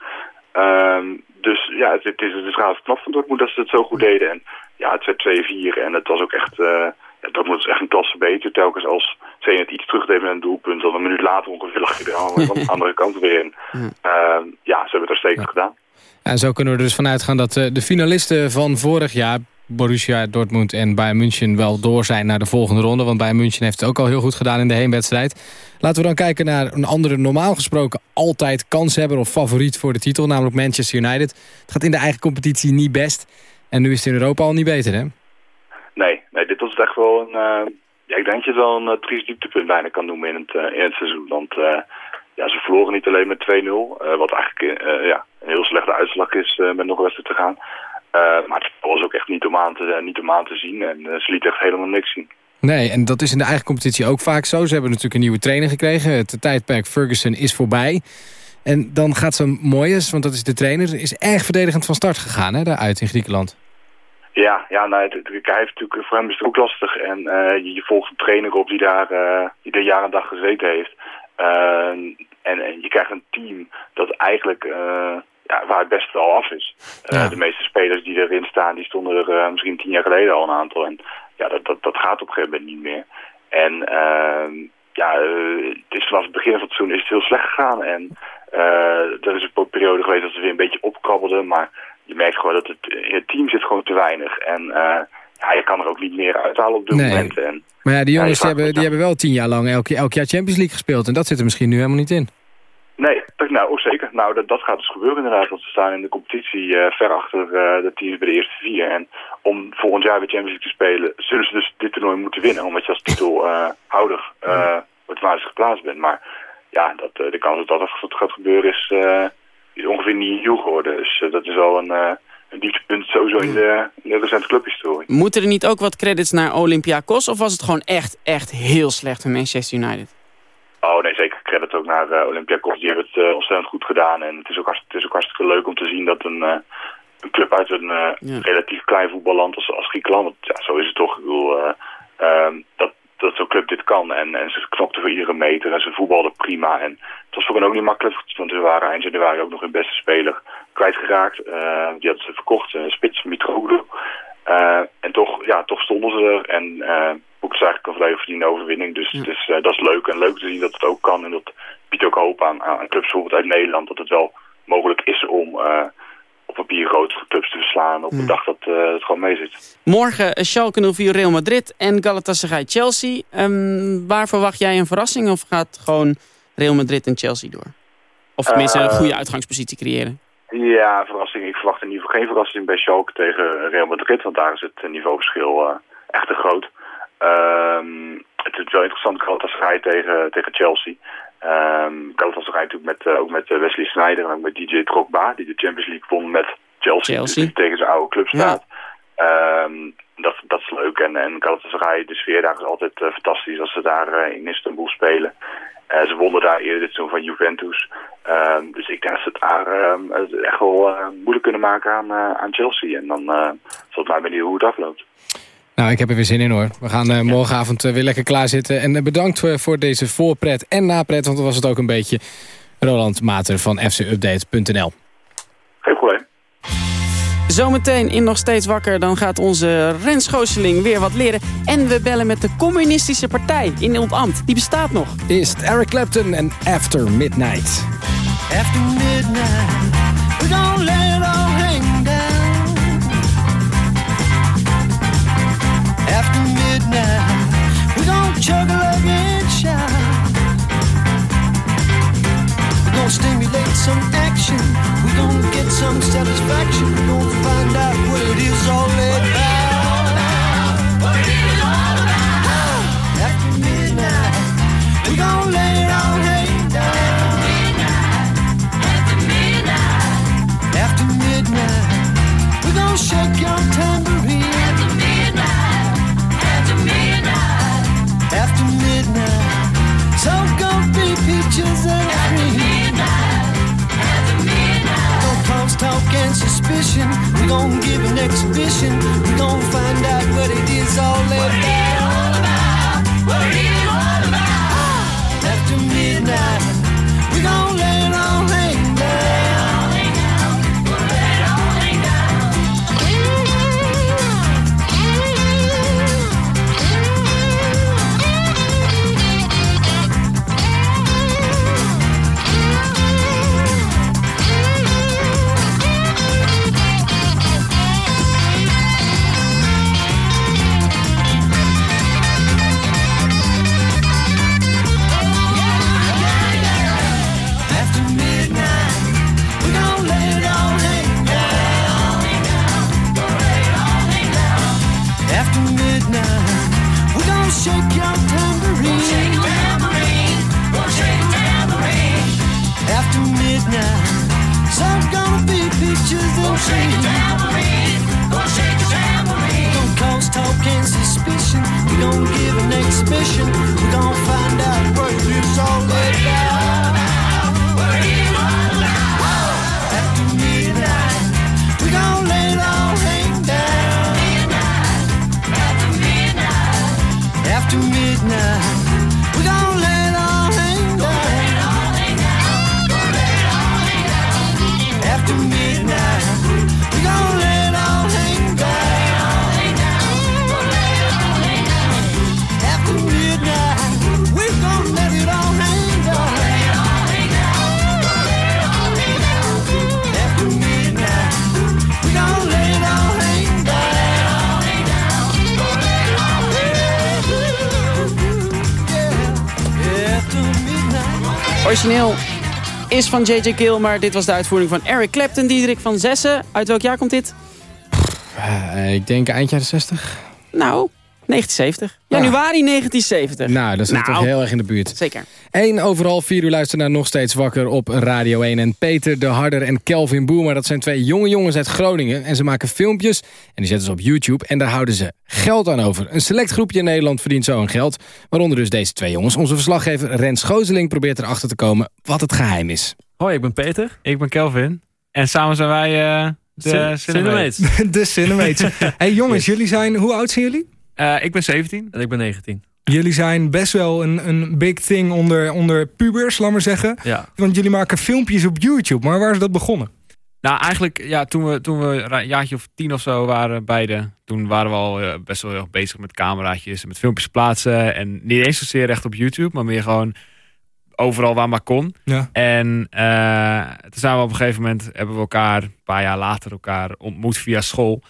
Um, dus ja, het, het is, het is gaaf knap van Dortmund dat ze het zo goed deden. En ja, het werd 2-4 en het was ook echt... Uh, ja, Dortmund is echt een klasse beter. Telkens als Zenit iets terugdeed met een doelpunt. Dan een minuut later ongeveer lag je er aan de andere kant weer in. Uh, ja, ze hebben het uitstekend ja. gedaan. En zo kunnen we er dus vanuit gaan dat de finalisten van vorig jaar... Borussia Dortmund en Bayern München wel door zijn naar de volgende ronde. Want Bayern München heeft het ook al heel goed gedaan in de heenwedstrijd. Laten we dan kijken naar een andere normaal gesproken altijd kanshebber of favoriet voor de titel. Namelijk Manchester United. Het gaat in de eigen competitie niet best. En nu is het in Europa al niet beter hè? Nee, nee dit was echt wel een... Uh, ja, ik denk dat je het wel een uh, triest dieptepunt bijna kan noemen in het, uh, seizoen. Want ja, ze verloren niet alleen met 2-0. wat eigenlijk ja, een heel slechte uitslag is met nog wedstrijd te gaan. Uh, maar het was ook echt niet om aan te, niet om aan te zien. En uh, ze liet echt helemaal niks zien. Nee, en dat is in de eigen competitie ook vaak zo. Ze hebben natuurlijk een nieuwe trainer gekregen. Het tijdperk Ferguson is voorbij. En dan gaat zo'n Moyes, want dat is de trainer... is erg verdedigend van start gegaan, hè, daaruit in Griekenland. Ja, ja nou, het, hij heeft natuurlijk, voor hem is het ook lastig. En uh, je, je, volgt een trainer op die daar, die daar jaar en dag gezeten heeft. en, en je krijgt een team dat eigenlijk ja, waar het best wel af is. Ja. Uh, de meeste spelers die erin staan, die stonden er uh, misschien tien jaar geleden al een aantal. En ja, dat, dat, dat gaat op een gegeven moment niet meer. En uh, ja, het is vanaf het begin van het seizoen is het heel slecht gegaan. En er is een periode geweest dat ze weer een beetje opkrabbelden. Maar je merkt gewoon dat het, in het team zit gewoon te weinig. En ja, je kan er ook niet meer uithalen op dit nee. moment. En, maar ja, die jongens ja, die hebben, die hebben wel tien jaar lang elk, elk jaar Champions League gespeeld. En dat zit er misschien nu helemaal niet in. Nee, nou oh, zeker. Nou, dat, dat gaat dus gebeuren inderdaad. Want ze staan in de competitie uh, ver achter uh, de teams bij de eerste vier. En om volgend jaar weer Champions League te spelen, zullen ze dus dit toernooi moeten winnen. Omdat je als titelhouder uh, automatisch geplaatst bent. Maar ja, dat, de kans dat dat gaat gebeuren is, is ongeveer niet heel geworden. Dus dat is al een, een dieptepunt sowieso in de, in de recente clubhistorie. Moeten er niet ook wat credits naar Olympiakos? Of was het gewoon echt, echt heel slecht van Manchester United? Oh nee, zeker credit ook naar uh, Olympiakos. Die hebben het uh, ontzettend goed gedaan. En het is, ook het is ook hartstikke leuk om te zien dat een, uh, een club uit een ja. relatief klein voetballand als, als Griekenland... Want, ja, zo is het toch. Ik bedoel, um, dat, dat zo'n club dit kan. En, en ze knopten voor iedere meter en ze voetbalden prima. En het was voor hen ook niet makkelijk. Want ze waren eind januari ook nog hun beste speler kwijtgeraakt. die hadden ze verkocht, spits Mitroglou. en toch, ja, toch stonden ze er. En ook is eigenlijk een volledig verdiende overwinning. Dus, ja. dus uh, dat is leuk. En leuk te zien dat het ook kan. En dat biedt ook hoop aan, aan clubs bijvoorbeeld uit Nederland. Dat het wel mogelijk is om uh, op papier grotere clubs te verslaan. Op ja. de dag dat uh, het gewoon mee zit. Morgen Schalke 04 Real Madrid en Galatasaray Chelsea. Um, waar verwacht jij een verrassing? Of gaat gewoon Real Madrid en Chelsea door? Of tenminste een goede uitgangspositie creëren? Ja, verrassing. Ik verwacht in ieder geval geen verrassing bij Schalke tegen Real Madrid. Want daar is het niveauverschil echt te groot. Um, het is wel interessant Galatasaray tegen, tegen Chelsea. Um, Galatasaray natuurlijk met, uh, ook met Wesley Sneijder en ook met DJ Drogba, die de Champions League won met Chelsea, Chelsea. Tegen zijn oude club staat. Ja. Um, dat, dat is leuk en, en Galatasaray, de sfeer daar is altijd uh, fantastisch als ze daar uh, in Istanbul spelen. Uh, ze wonnen daar eerder dit seizoen van Juventus. Dus ik denk dat ze het daar echt wel moeilijk kunnen maken aan, aan Chelsea. En dan zal het maar benieuwen hoe het afloopt. Nou, ik heb er weer zin in hoor. We gaan uh, morgenavond uh, weer lekker klaarzitten. En uh, bedankt voor deze voorpret en napret. Want dan was het ook een beetje Roland Mater van fcupdate.nl. Geen probleem. Zometeen in Nog Steeds Wakker. Dan gaat onze Rens Gooseling weer wat leren. En we bellen met de communistische partij in het ambt. Die bestaat nog. Is Eric Clapton en After Midnight. After midnight, we midnight, we gon' chug a lug and shout. We gon' stimulate some action. We gon' get some satisfaction. We gon' find out what it is all about. What it is all about. After midnight, we gon' lay it all and suspicion. We gon' give an exhibition. We gon' find out what it is all about. What it is all about. After midnight, is van J.J. Kill, maar dit was de uitvoering van Eric Clapton, Diederik van Zessen. Uit welk jaar komt dit? Eh, ik denk eind jaren 60. Nou, 1970. Januari 1970. Nou, dat zit Nou. toch heel erg in de buurt. Zeker. 1 overal 4 uur luisteren naar Nog Steeds Wakker op Radio 1. En Peter de Harder en Kelvin Boerma, dat zijn twee jonge jongens uit Groningen. En ze maken filmpjes en die zetten ze op YouTube. En daar houden ze geld aan over. Een select groepje in Nederland verdient zo een geld. Waaronder dus deze twee jongens. Onze verslaggever Rens Gooseling probeert erachter te komen wat het geheim is. Hoi, ik ben Peter. Ik ben Kelvin. En samen zijn wij eh de Cin- Cinemates. De Cinemates. hey jongens, jullie zijn, hoe oud zijn jullie? Eh, ik ben 17. En ik ben 19. Jullie zijn best wel een, een big thing onder, onder pubers, laat maar zeggen. Ja. Want jullie maken filmpjes op YouTube. Maar waar is dat begonnen? Nou, eigenlijk, ja, toen we, toen we een jaartje of tien of zo waren beide, toen waren we al eh, best wel heel erg bezig met cameraatjes en met filmpjes plaatsen. En niet eens zozeer echt op YouTube, maar meer gewoon overal waar maar kon. Ja. En eh, toen zijn we op een gegeven moment, hebben we elkaar een paar jaar later elkaar ontmoet via school.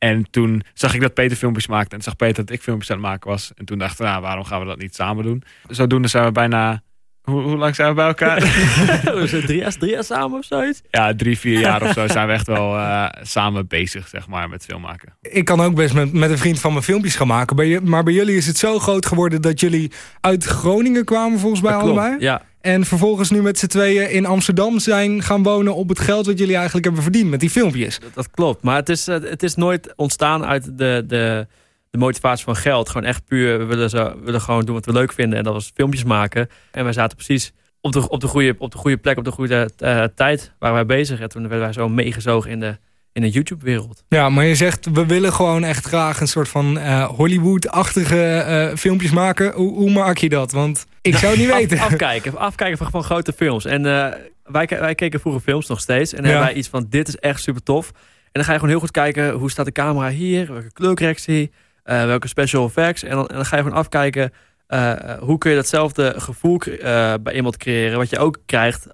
En toen zag ik dat Peter filmpjes maakte en zag Peter dat ik filmpjes aan het maken was. En toen dachten we, nou, waarom gaan we dat niet samen doen? Zodoende zijn we bijna, hoe, hoe lang zijn we bij elkaar? We zijn drie jaar, drie jaar samen of zoiets. ja, drie, vier jaar of zo zijn we echt wel eh, samen bezig, zeg maar, met filmmaken. Ik kan ook best met, met een vriend van mijn filmpjes gaan maken. Maar bij jullie is het zo groot geworden dat jullie uit Groningen kwamen volgens mij allebei. ja. En vervolgens nu met z'n tweeën in Amsterdam zijn gaan wonen op het geld wat jullie eigenlijk hebben verdiend met die filmpjes. Dat, klopt. Maar het is, eh, het is nooit ontstaan uit de, de, de motivatie van geld. Gewoon echt puur, we willen, zo, willen gewoon doen wat we leuk vinden. En dat was filmpjes maken. En wij zaten precies op de, op de, goede, op de goede plek, op de goede eh, tijd waar wij bezig. En toen werden wij zo meegezogen in de, in de YouTube-wereld. Ja, maar je zegt we willen gewoon echt graag een soort van eh, Hollywood-achtige eh, filmpjes maken. Hoe, hoe maak je dat? Want ik zou het niet Af- weten. afkijken, afkijken van, van grote films. En eh, wij, wij keken vroeger films nog steeds. En Ja. hebben wij iets van, dit is echt super tof. En dan ga je gewoon heel goed kijken, hoe staat de camera hier? Welke kleurcorrectie? eh, welke special effects? En dan, en dan ga je gewoon afkijken, eh, hoe kun je datzelfde gevoel eh, bij iemand creëren... wat je ook krijgt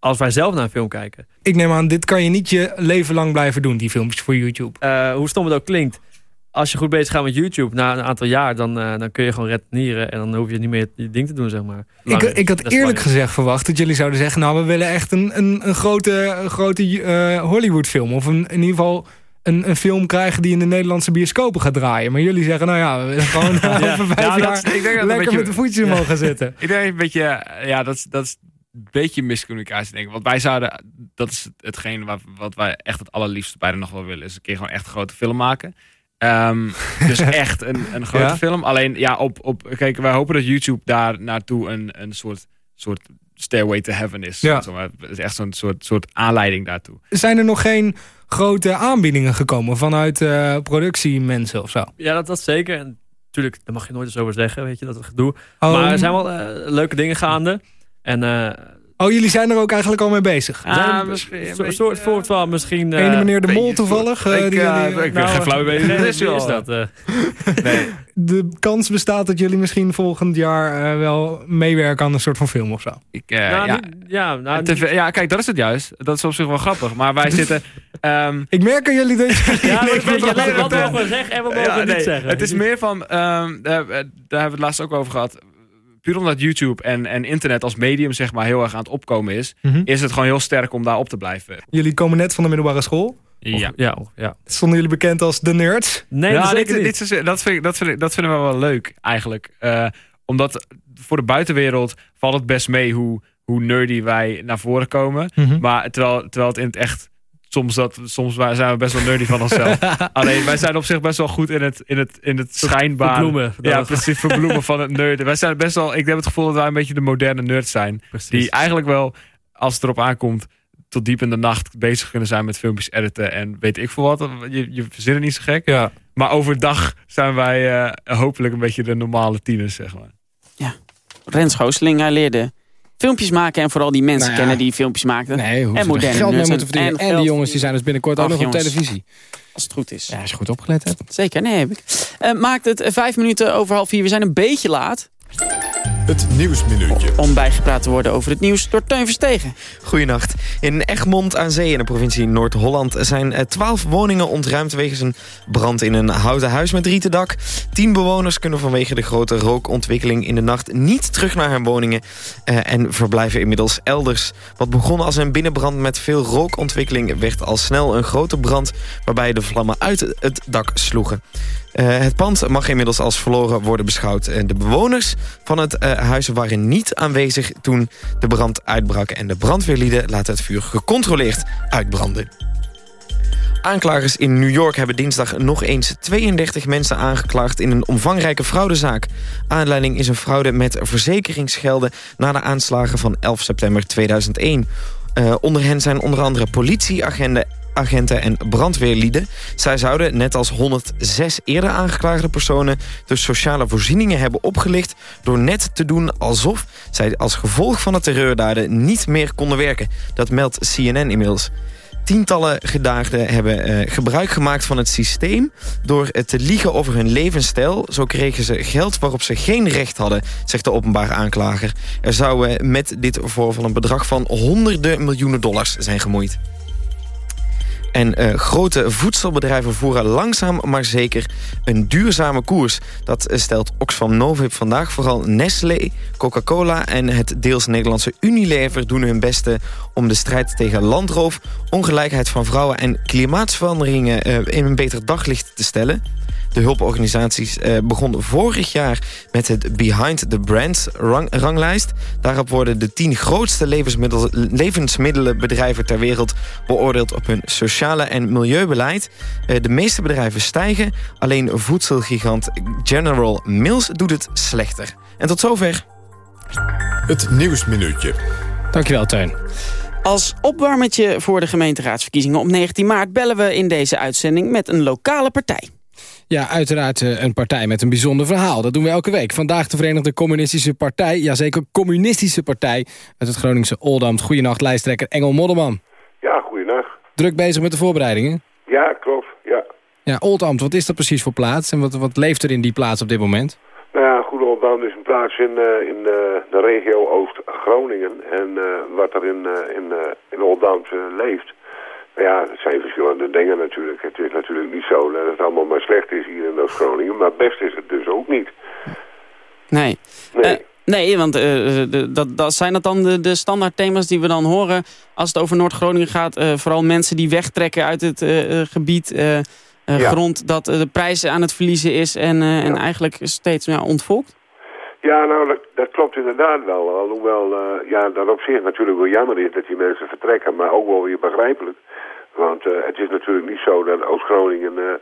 als wij zelf naar een film kijken. Ik neem aan, dit kan je niet je leven lang blijven doen, die filmpjes voor YouTube. Eh, hoe stom het ook klinkt... Als je goed bezig gaat met YouTube, na een aantal jaar, dan, eh, dan kun je gewoon retourneren. En dan hoef je niet meer je ding te doen, zeg maar. Ik, Langer. ik had eerlijk gezegd verwacht dat jullie zouden zeggen... nou, we willen echt een, een, een grote, een grote eh, Hollywood-film. Of een, in ieder geval een, een film krijgen die in de Nederlandse bioscopen gaat draaien. Maar jullie zeggen, nou ja, we willen gewoon Ja. over vijf Ja, dat jaar ik denk dat lekker beetje- met de voetjes Ja. mogen zitten. Ik denk een beetje, eh, ja, dat is, dat beetje miscommunicatie, denk ik. Want wij zouden, dat is hetgeen wat, wat wij echt het allerliefste bijna nog wel willen, is een keer gewoon echt een grote film maken. Ehm, dus echt een, een grote Ja? film. Alleen, ja, op, op, kijk, wij hopen dat YouTube daar naartoe een, een soort, soort Stairway to Heaven is. Ja. Het is echt zo'n soort, soort aanleiding daartoe. Zijn er nog geen grote aanbiedingen gekomen vanuit eh, productiemensen of zo? Ja, dat, dat zeker. En natuurlijk, daar mag je nooit eens over zeggen, weet je, dat gedoe. Oh. Maar er zijn wel eh, leuke dingen gaande. En, eh, Oh, jullie zijn er ook eigenlijk al mee bezig? er zijn een een soort soort van misschien... eh, Ene meneer De Mol toevallig? eh, Ik, die jullie- ik heb geen flauw idee dat is, dat, eh? De kans bestaat dat jullie misschien volgend jaar eh, wel meewerken aan een soort van film of zo. Ik, eh, Nou, ja. ja, nou, TV ja, kijk, dat is het juist. Dat is op zich wel grappig. Maar wij zitten... ehm, Ik merk aan jullie dat Ja, Ik weet je, wat, mogen we zeggen en wat mogen Ja, we niet nee, zeggen? Het is meer van, ehm, daar, daar hebben we het laatst ook over gehad. Puur omdat YouTube en, en internet als medium zeg maar heel erg aan het opkomen is, Mhm. is het gewoon heel sterk om daar op te blijven. Jullie komen net van de middelbare school. Ja. Ja, ja. Stonden jullie bekend als de nerds? Nee, ja, dat dit, zeker niet. dit is, dat, vind ik, dat, vind ik, dat vinden we wel leuk eigenlijk. Eh, omdat voor de buitenwereld valt het best mee hoe, hoe nerdy wij naar voren komen. Mhm. Maar terwijl, terwijl het in het echt... Soms, dat, soms wij- zijn we best wel nerdy van onszelf. Alleen wij zijn op zich best wel goed in het, in het, in het schijnbaar. verbloemen. Ja, precies. Verbloemen van het nerd. Wij zijn best wel. Ik heb het gevoel dat wij een beetje de moderne nerds zijn. Die eigenlijk wel, als het erop aankomt, tot diep in de nacht bezig kunnen zijn met filmpjes editen en weet ik veel wat. Je, je verzint het niet zo gek. Ja. Maar overdag zijn wij eh, hopelijk een beetje de normale tieners, zeg maar. Rens Gooseling, hij leerde filmpjes maken en vooral die mensen Nou ja. kennen die filmpjes maakten. Nee, hoe en er moderne geld mee nerds moeten verdienen. En, die jongens die zijn dus binnenkort ook nog op televisie. Als het goed is. Ja, als je goed opgelet hebt. Zeker, nee heb ik. Eh, maakt het eh, vijf minuten over half vier. We zijn een beetje laat Het Nieuwsminuutje. om bijgepraat te worden over het nieuws door Teun Verstegen. Goedenacht. In Egmond aan Zee in de provincie Noord-Holland... zijn eh, twaalf woningen ontruimd wegens een brand in een houten huis met rieten dak. Tien bewoners kunnen vanwege de grote rookontwikkeling in de nacht... niet terug naar hun woningen eh, en verblijven inmiddels elders. Wat begon als een binnenbrand met veel rookontwikkeling... werd al snel een grote brand waarbij de vlammen uit het dak sloegen. Eh, het pand mag inmiddels als verloren worden beschouwd. Eh, de bewoners van het eh, huis waren niet aanwezig toen de brand uitbrak... en de brandweerlieden laten het vuur gecontroleerd uitbranden. Aanklagers in New York hebben dinsdag nog eens 32 mensen aangeklaagd... in een omvangrijke fraudezaak. Aanleiding is een fraude met verzekeringsgelden... na de aanslagen van 11 september 2001. Eh, onder hen zijn onder andere politieagenten agenten en brandweerlieden. Zij zouden, net als 106 eerder aangeklaagde personen... de sociale voorzieningen hebben opgelicht... door net te doen alsof zij als gevolg van de terreurdaden... niet meer konden werken. Dat meldt CNN inmiddels. Tientallen gedaagden hebben eh, gebruik gemaakt van het systeem... door te liegen over hun levensstijl. Zo kregen ze geld waarop ze geen recht hadden, zegt de openbare aanklager. Er zou eh, met dit voorval een bedrag van honderden miljoenen dollars zijn gemoeid. En eh, grote voedselbedrijven voeren langzaam maar zeker een duurzame koers. Dat eh, stelt Oxfam Novib vandaag. Vooral Nestlé, Coca-Cola en het deels Nederlandse Unilever doen hun beste... om de strijd tegen landroof, ongelijkheid van vrouwen en klimaatveranderingen... eh, in een beter daglicht te stellen. De hulporganisaties eh, begonnen vorig jaar met het Behind the Brands rang- ranglijst. Daarop worden de tien grootste levensmiddel- levensmiddelenbedrijven ter wereld beoordeeld op hun sociale en milieubeleid. Eh, de meeste bedrijven stijgen, alleen voedselgigant General Mills doet het slechter. En tot zover. Het Nieuwsminuutje. Dankjewel, Teun. Als opwarmetje voor de gemeenteraadsverkiezingen op 19 maart... bellen we in deze uitzending met een lokale partij. Ja, uiteraard eh, een partij met een bijzonder verhaal. Dat doen we elke week. Vandaag de Verenigde Communistische Partij. Jazeker, Communistische Partij. Uit het Groningse Oldambt. Goedenacht, lijsttrekker Engel Modderman. Ja, goeienacht. Druk bezig met de voorbereidingen. Ja, klopt. Ja. Ja, Oldambt, wat is dat precies voor plaats? En wat, wat leeft er in die plaats op dit moment? Nou ja, Goede Oldam is een plaats in, eh, in eh, de regio Oost-Groningen. En eh, wat er in, eh, in, eh, in Oldam leeft. Nou ja, het zijn verschillende dingen natuurlijk. Het is natuurlijk niet zo dat het allemaal maar slecht is hier in Oost-Groningen. Maar best is het dus ook niet. Nee. Nee. Eh, nee, want eh, de, dat, dat, zijn dat dan de, de standaard thema's die we dan horen... als het over Noord-Groningen gaat? Eh, vooral mensen die wegtrekken uit het eh, eh, gebied... eh, eh, Ja. grond dat eh, de prijs aan het verliezen is... en, eh, en eigenlijk steeds ja, ontvolkt? Ja, nou, dat, dat klopt inderdaad wel. Alhoewel, eh, ja, dat op zich natuurlijk wel jammer is dat die mensen vertrekken, maar ook wel weer begrijpelijk. Want eh, het is natuurlijk niet zo dat Oost-Groningen eh,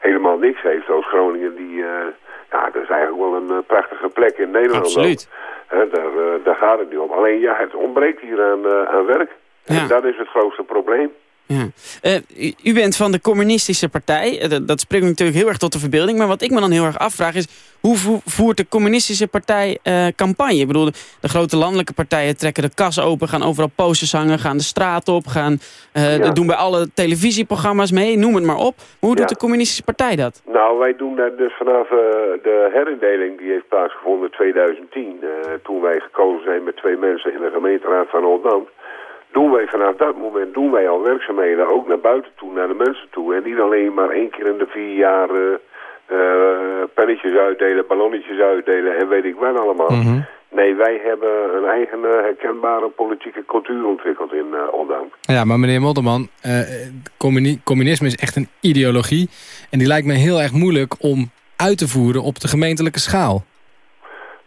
helemaal niks heeft. Oost-Groningen, die, eh, ja, dat is eigenlijk wel een eh, prachtige plek in Nederland. Absoluut. daar, eh, daar gaat het niet om. Alleen ja, het ontbreekt hier aan, aan werk. En dat is het grootste probleem. Ja. Eh, u, bent van de communistische partij. Eh, dat, dat spreekt me natuurlijk heel erg tot de verbeelding. Maar wat ik me dan heel erg afvraag is... hoe vo- voert de communistische partij eh, campagne? Ik bedoel, de, de grote landelijke partijen trekken de kas open... gaan overal posters hangen, gaan de straat op... Gaan, doen bij alle televisieprogramma's mee, noem het maar op. Maar hoe doet Ja. de communistische partij dat? Nou, wij doen dat dus vanaf de herindeling die heeft plaatsgevonden in 2010. eh, toen wij gekozen zijn met twee mensen in de gemeenteraad van Oldambt. Doen wij vanaf dat moment doen wij al werkzaamheden ook naar buiten toe, naar de mensen toe. En niet alleen maar één keer in de vier jaar eh, pennetjes uitdelen, ballonnetjes uitdelen en weet ik wat allemaal. Nee, wij hebben een eigen eh, herkenbare politieke cultuur ontwikkeld in uh. Ja, maar meneer Modderman, communi- communisme is echt een ideologie. En die lijkt me heel erg moeilijk om uit te voeren op de gemeentelijke schaal.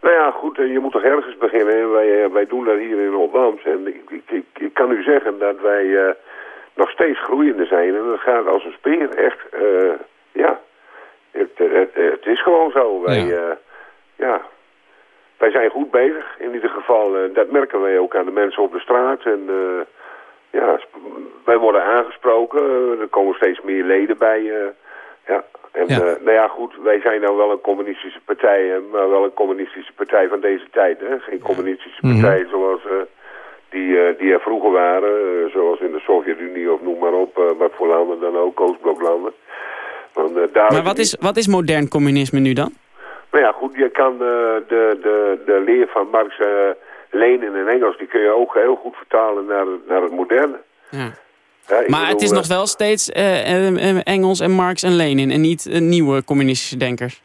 Nou ja, goed, eh, je moet toch ergens beginnen. En wij, eh, wij doen dat hier in Rotterdam. En ik, ik, ik, ik kan u zeggen dat wij eh, nog steeds groeiende zijn. En dat gaat als een speer, echt. ja, het, het, het is gewoon zo. Wij, ja. ja, wij zijn goed bezig. In ieder geval, dat merken wij ook aan de mensen op de straat. En ja, wij worden aangesproken. Er komen steeds meer leden bij. Ja, en Ja. eh, nou ja, goed, wij zijn nou wel een communistische partij, maar wel een communistische partij van deze tijd. Hè? Geen communistische Mhm. partij zoals eh, die, eh, die er vroeger waren, zoals in de Sovjet-Unie of noem maar op, eh, wat voor landen dan ook, Oostbloklanden. Want, daar Maar wat is, wat is modern communisme nu dan? nou ja, goed, je kan eh, de, de, de leer van Marx, Lenin en Engels, die kun je ook heel goed vertalen naar, naar het moderne. Ja. Ja, Maar het is eh, nog wel steeds eh, eh, Engels en Marx en Lenin... en niet nieuwe communistische denkers.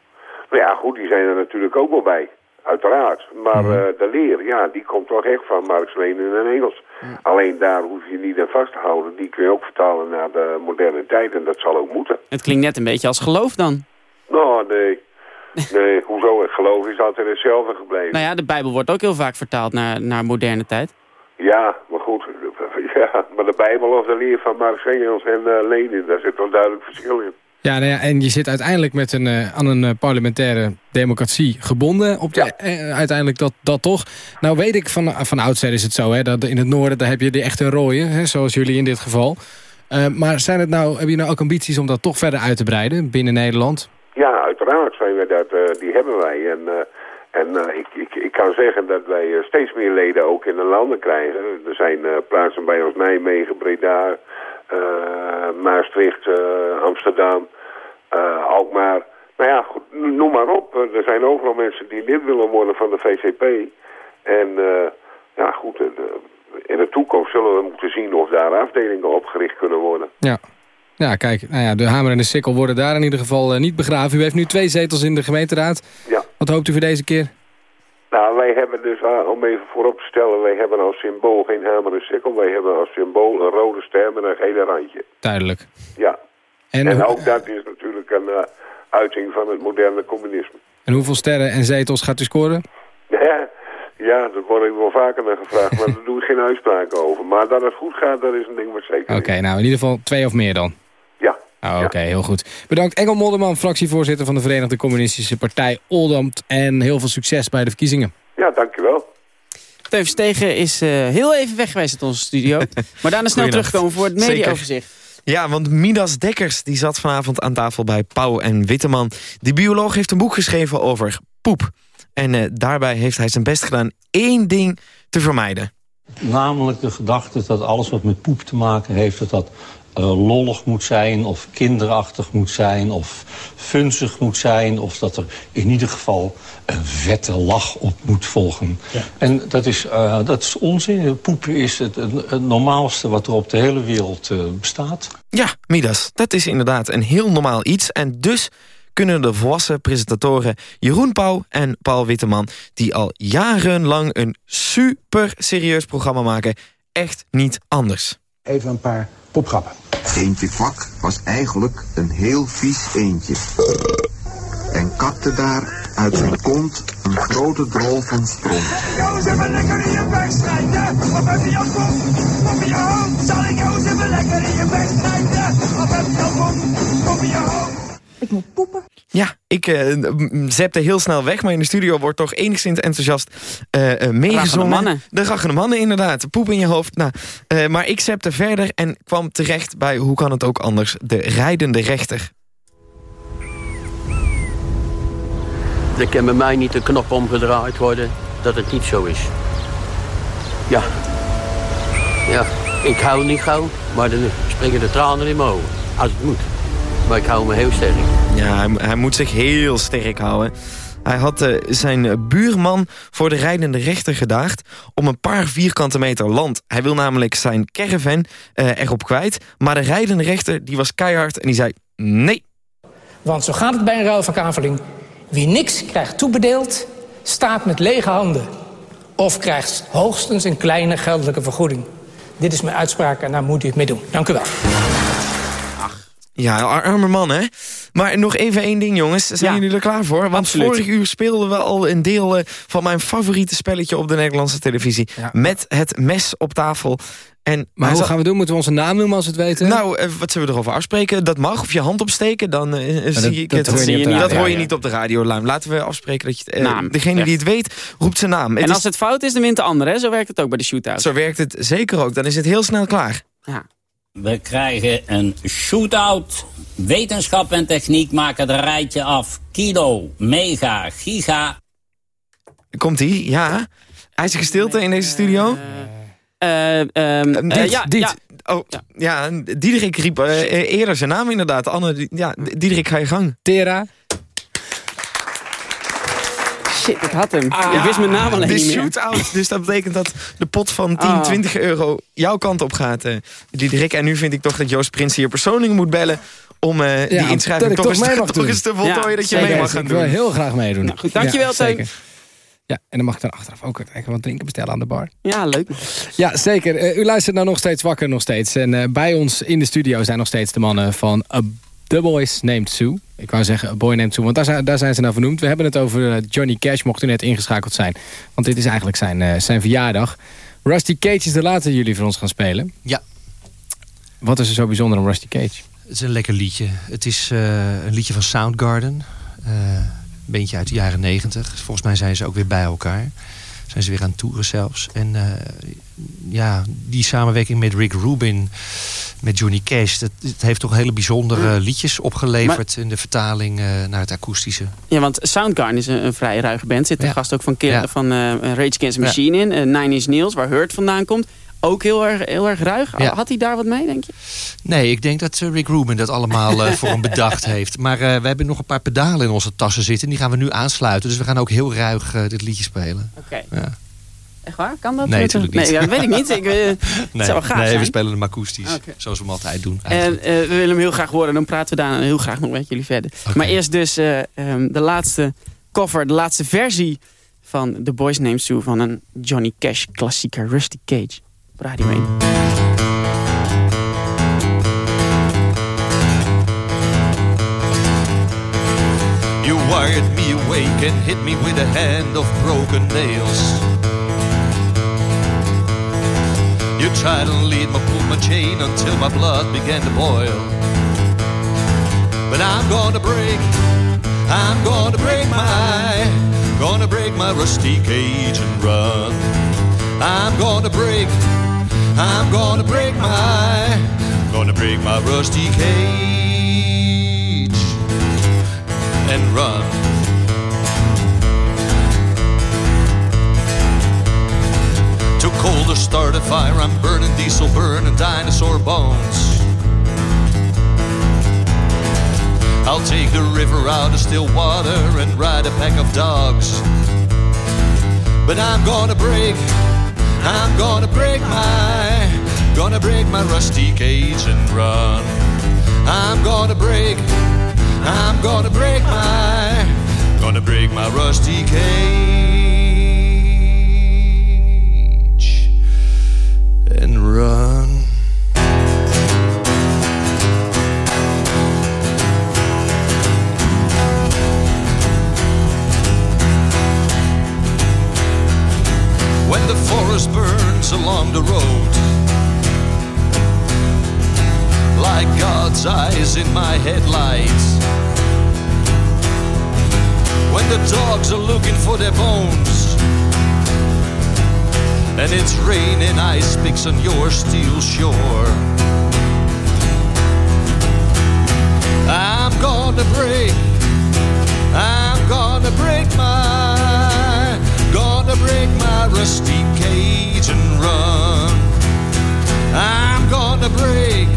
Nou ja, goed, die zijn er natuurlijk ook wel bij. Uiteraard. Maar Mhm. de leer, ja, die komt toch echt van Marx, Lenin en Engels. Alleen daar hoef je niet aan vast te houden. Die kun je ook vertalen naar de moderne tijd. En dat zal ook moeten. Het klinkt net een beetje als geloof dan. Nou, nee. Nee, hoezo? Het geloof is altijd hetzelfde gebleven. Nou ja, de Bijbel wordt ook heel vaak vertaald naar, naar moderne tijd. Ja, maar goed. Ja, maar de Bijbel of de leer van Marx, Engels en eh, Lenin, daar zit wel duidelijk verschil in. Ja, nou ja, en je zit uiteindelijk met een, eh, aan een eh, parlementaire democratie gebonden. Op de, uiteindelijk dat, dat toch. Nou weet ik, van, van oudsher is het zo, hè, dat in het noorden daar heb je de echte rooien, hè, zoals jullie in dit geval. Maar zijn het nou, heb je nou ook ambities om dat toch verder uit te breiden binnen Nederland? Ja, uiteraard zijn we dat, die hebben wij. En, en eh, ik, ik, ik kan zeggen dat wij eh, steeds meer leden ook in de landen krijgen. Er zijn eh, plaatsen bij ons Nijmegen, Breda, Maastricht, Amsterdam, Alkmaar. Nou ja, noem maar op. Er zijn overal mensen die lid willen worden van de VCP. En ja, goed, in de toekomst zullen we moeten zien of daar afdelingen opgericht kunnen worden. Ja. Ja, kijk, nou ja, de hamer en de sikkel worden daar in ieder geval eh, niet begraven. U heeft nu twee zetels in de gemeenteraad. Ja. Wat hoopt u voor deze keer? Nou, wij hebben dus, eh, om even voorop te stellen, wij hebben als symbool geen hamer en sikkel. Wij hebben als symbool een rode ster met een gele randje. Duidelijk. Ja. En, ook dat is natuurlijk een eh, uiting van het moderne communisme. en hoeveel sterren en zetels gaat u scoren? Ja, ja, dat word ik wel vaker naar gevraagd, maar daar doe ik geen uitspraken over. Maar dat het goed gaat, dat is een ding wat zeker Oké, nou in ieder geval twee of meer dan. Ja. Oh, Oké, heel goed. Bedankt Engel Modderman, fractievoorzitter van de Verenigde Communistische Partij Oldambt. En heel veel succes bij de verkiezingen. Ja, dankjewel. Teun Verstegen is eh, heel even weg geweest uit onze studio. maar daarna snel terugkomen voor het mediaoverzicht. Ja, want Midas Dekkers die zat vanavond aan tafel bij Pauw en Witteman. Die bioloog heeft een boek geschreven over poep. En eh, daarbij heeft hij zijn best gedaan één ding te vermijden. Namelijk de gedachte dat alles wat met poep te maken heeft... dat dat lollig moet zijn of kinderachtig moet zijn of funzig moet zijn... of dat er in ieder geval een vette lach op moet volgen. En dat is, eh, dat is onzin. Poep is het, het, het normaalste wat er op de hele wereld eh, bestaat. Ja, Midas, dat is inderdaad een heel normaal iets. En dus kunnen de volwassen presentatoren Jeroen Pauw en Paul Witteman... die al jarenlang een super serieus programma maken... echt niet anders. Even een paar popgrappen. Eentje kwak was eigenlijk een heel vies eendje. En kakte daar uit zijn kont een grote drol van stront. Jongens, even lekker in je bek snijden. Of heb je? Kom in je hand. Zal ik jongens even lekker in je bek snijden? Of heb je? Kom in je hand. Ik moet poepen. Ja, ik eh, zepte heel snel weg, maar in de studio wordt toch enigszins enthousiast eh eh, meegezongen. Mannen. De rachende mannen, inderdaad. Poep in je hoofd. Nou, eh, maar ik zepte verder en kwam terecht bij, hoe kan het ook anders, de rijdende rechter. Er kan bij mij niet de knop omgedraaid worden dat het niet zo is. Ja. Ja, ik hou niet gauw, maar dan springen de tranen in mijn ogen. Als het moet. Maar ik hou me heel sterk. Ja, hij, hij moet zich heel sterk houden. Hij had eh, zijn buurman voor de rijdende rechter gedaagd... om een paar vierkante meter land. Hij wil namelijk zijn caravan eh, erop kwijt. Maar de rijdende rechter die was keihard en die zei... nee, Want zo gaat het bij een ruilverkaveling. Wie niks krijgt toebedeeld, staat met lege handen. Of krijgt hoogstens een kleine geldelijke vergoeding. Dit is mijn uitspraak en daar moet u het mee doen. Dank u wel. Ja, ar- arme man, hè? Maar nog even één ding, jongens. Zijn jullie er klaar voor? Want absoluut. vorig uur speelden we al een deel eh, van mijn favoriete spelletje op de Nederlandse televisie. Met het mes op tafel. En Maar hoe gaan we doen? Moeten we onze naam noemen als we het weten? Nou, eh, wat zullen we erover afspreken? Dat mag, of je hand opsteken, dan eh, dat- zie ik dat het. hoor je niet dat hoor je ja. niet op de radio, Luim. Laten we afspreken dat je Naam, degene die het weet, roept zijn naam. Het En is- als het fout is, dan wint de ander. Hè? Zo werkt het ook bij de shootout. Zo werkt het zeker ook. Dan is het heel snel klaar. We krijgen een shootout. Wetenschap en techniek maken het rijtje af. Kilo, mega, giga. Komt-ie? Ja. IJzige stilte in deze studio? Eh, ehm, eh, dit, ja, dit. ja. Oh, ja, Diederik riep eh, eerder zijn naam inderdaad. Anne, die- ja, Diederik, ga je gang. Tera. Shit, ik had hem. ik wist mijn naam alleen de niet meer. shootout. Dus dat betekent dat de pot van 10, Ah. 20 euro jouw kant op gaat, eh Diederik. En nu vind ik toch dat Joost Prins hier persoonlijk moet bellen... om eh, die inschrijving ik toch, toch mee eens, mag toch doen. eens te voltooien Ja, dat je zeker. mee mag gaan Ik doen. wil heel graag meedoen. Nou, goed, dankjewel, ja. Ja, en dan mag ik dan achteraf ook even wat drinken bestellen aan de bar. Ja, leuk. Ja, zeker. Eh, u luistert nou nog steeds wakker nog steeds. En eh, bij ons in de studio zijn nog steeds de mannen van A The Boys Named Sue. Ik wou zeggen A Boy Named Sue, want daar zijn, daar zijn ze nou vernoemd. We hebben het over eh, Johnny Cash, mocht u net ingeschakeld zijn. Want dit is eigenlijk zijn, eh, zijn verjaardag. Rusty Cage is de laatste jullie voor ons gaan spelen. Ja. Wat is er zo bijzonder aan Rusty Cage? Het is een lekker liedje. Het is eh, een liedje van Soundgarden. Een beentje uit de jaren negentig. Volgens mij zijn ze ook weer bij elkaar. Zijn ze weer aan het toeren zelfs. En ja, die samenwerking met Rick Rubin, met Johnny Cash... dat, het heeft toch hele bijzondere liedjes opgeleverd... in de vertaling eh, naar het akoestische. Ja, want Soundgarden is een, een vrij ruige band. Zit een gast ook van, Ki- Ja. van eh, Rage Against the Machine in. Eh, Nine Inch Nails, waar Hurt vandaan komt. Ook heel erg, heel erg ruig. Had hij daar wat mee, denk je? Nee, ik denk dat Rick Rubin dat allemaal voor hem bedacht heeft. Maar we hebben nog een paar pedalen in onze tassen zitten. Die gaan we nu aansluiten. Dus we gaan ook heel ruig dit liedje spelen. Oké. Ja. Echt waar? Kan dat? Nee, natuurlijk niet. Nee, ja, dat weet ik niet. Ik, eh, het Nee, zou wel gaaf nee zijn. we spelen hem akoestisch. Oké. Zoals we hem altijd doen. En eh, we willen hem heel graag horen. Dan praten we daar heel graag nog met jullie verder. Maar eerst dus eh, ehm, de laatste cover, de laatste versie van The Boys Named Sue van een Johnny Cash klassieker Rusty Cage. Op Radio 1. You wired me awake and hit me with a hand of broken nails. You tried to lead me, pull my chain until my blood began to boil. But I'm gonna break, I'm gonna break my, gonna break my rusty cage and run. I'm gonna break, I'm gonna break my, gonna break my rusty cage and run. To start a fire, I'm burning diesel, burning dinosaur bones. I'll take the river out of still water and ride a pack of dogs. But I'm gonna break, I'm gonna break my, gonna break my rusty cage and run. I'm gonna break, I'm gonna break my, gonna break my rusty cage run. When the forest burns along the road, like God's eyes in my headlights. when the dogs are looking for their bones. And it's raining ice picks on your steel shore. I'm gonna break, I'm gonna break my, gonna break my rusty cage and run. I'm gonna break,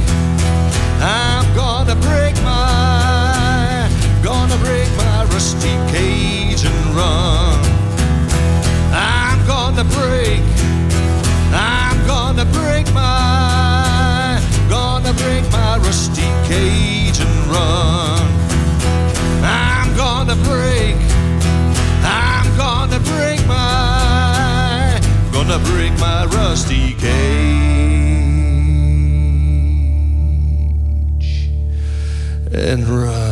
I'm gonna break my, gonna break my rusty cage and run. Gonna break, I'm gonna break my, gonna break my rusty cage and run. I'm gonna break, I'm gonna break my, gonna break my rusty cage and run.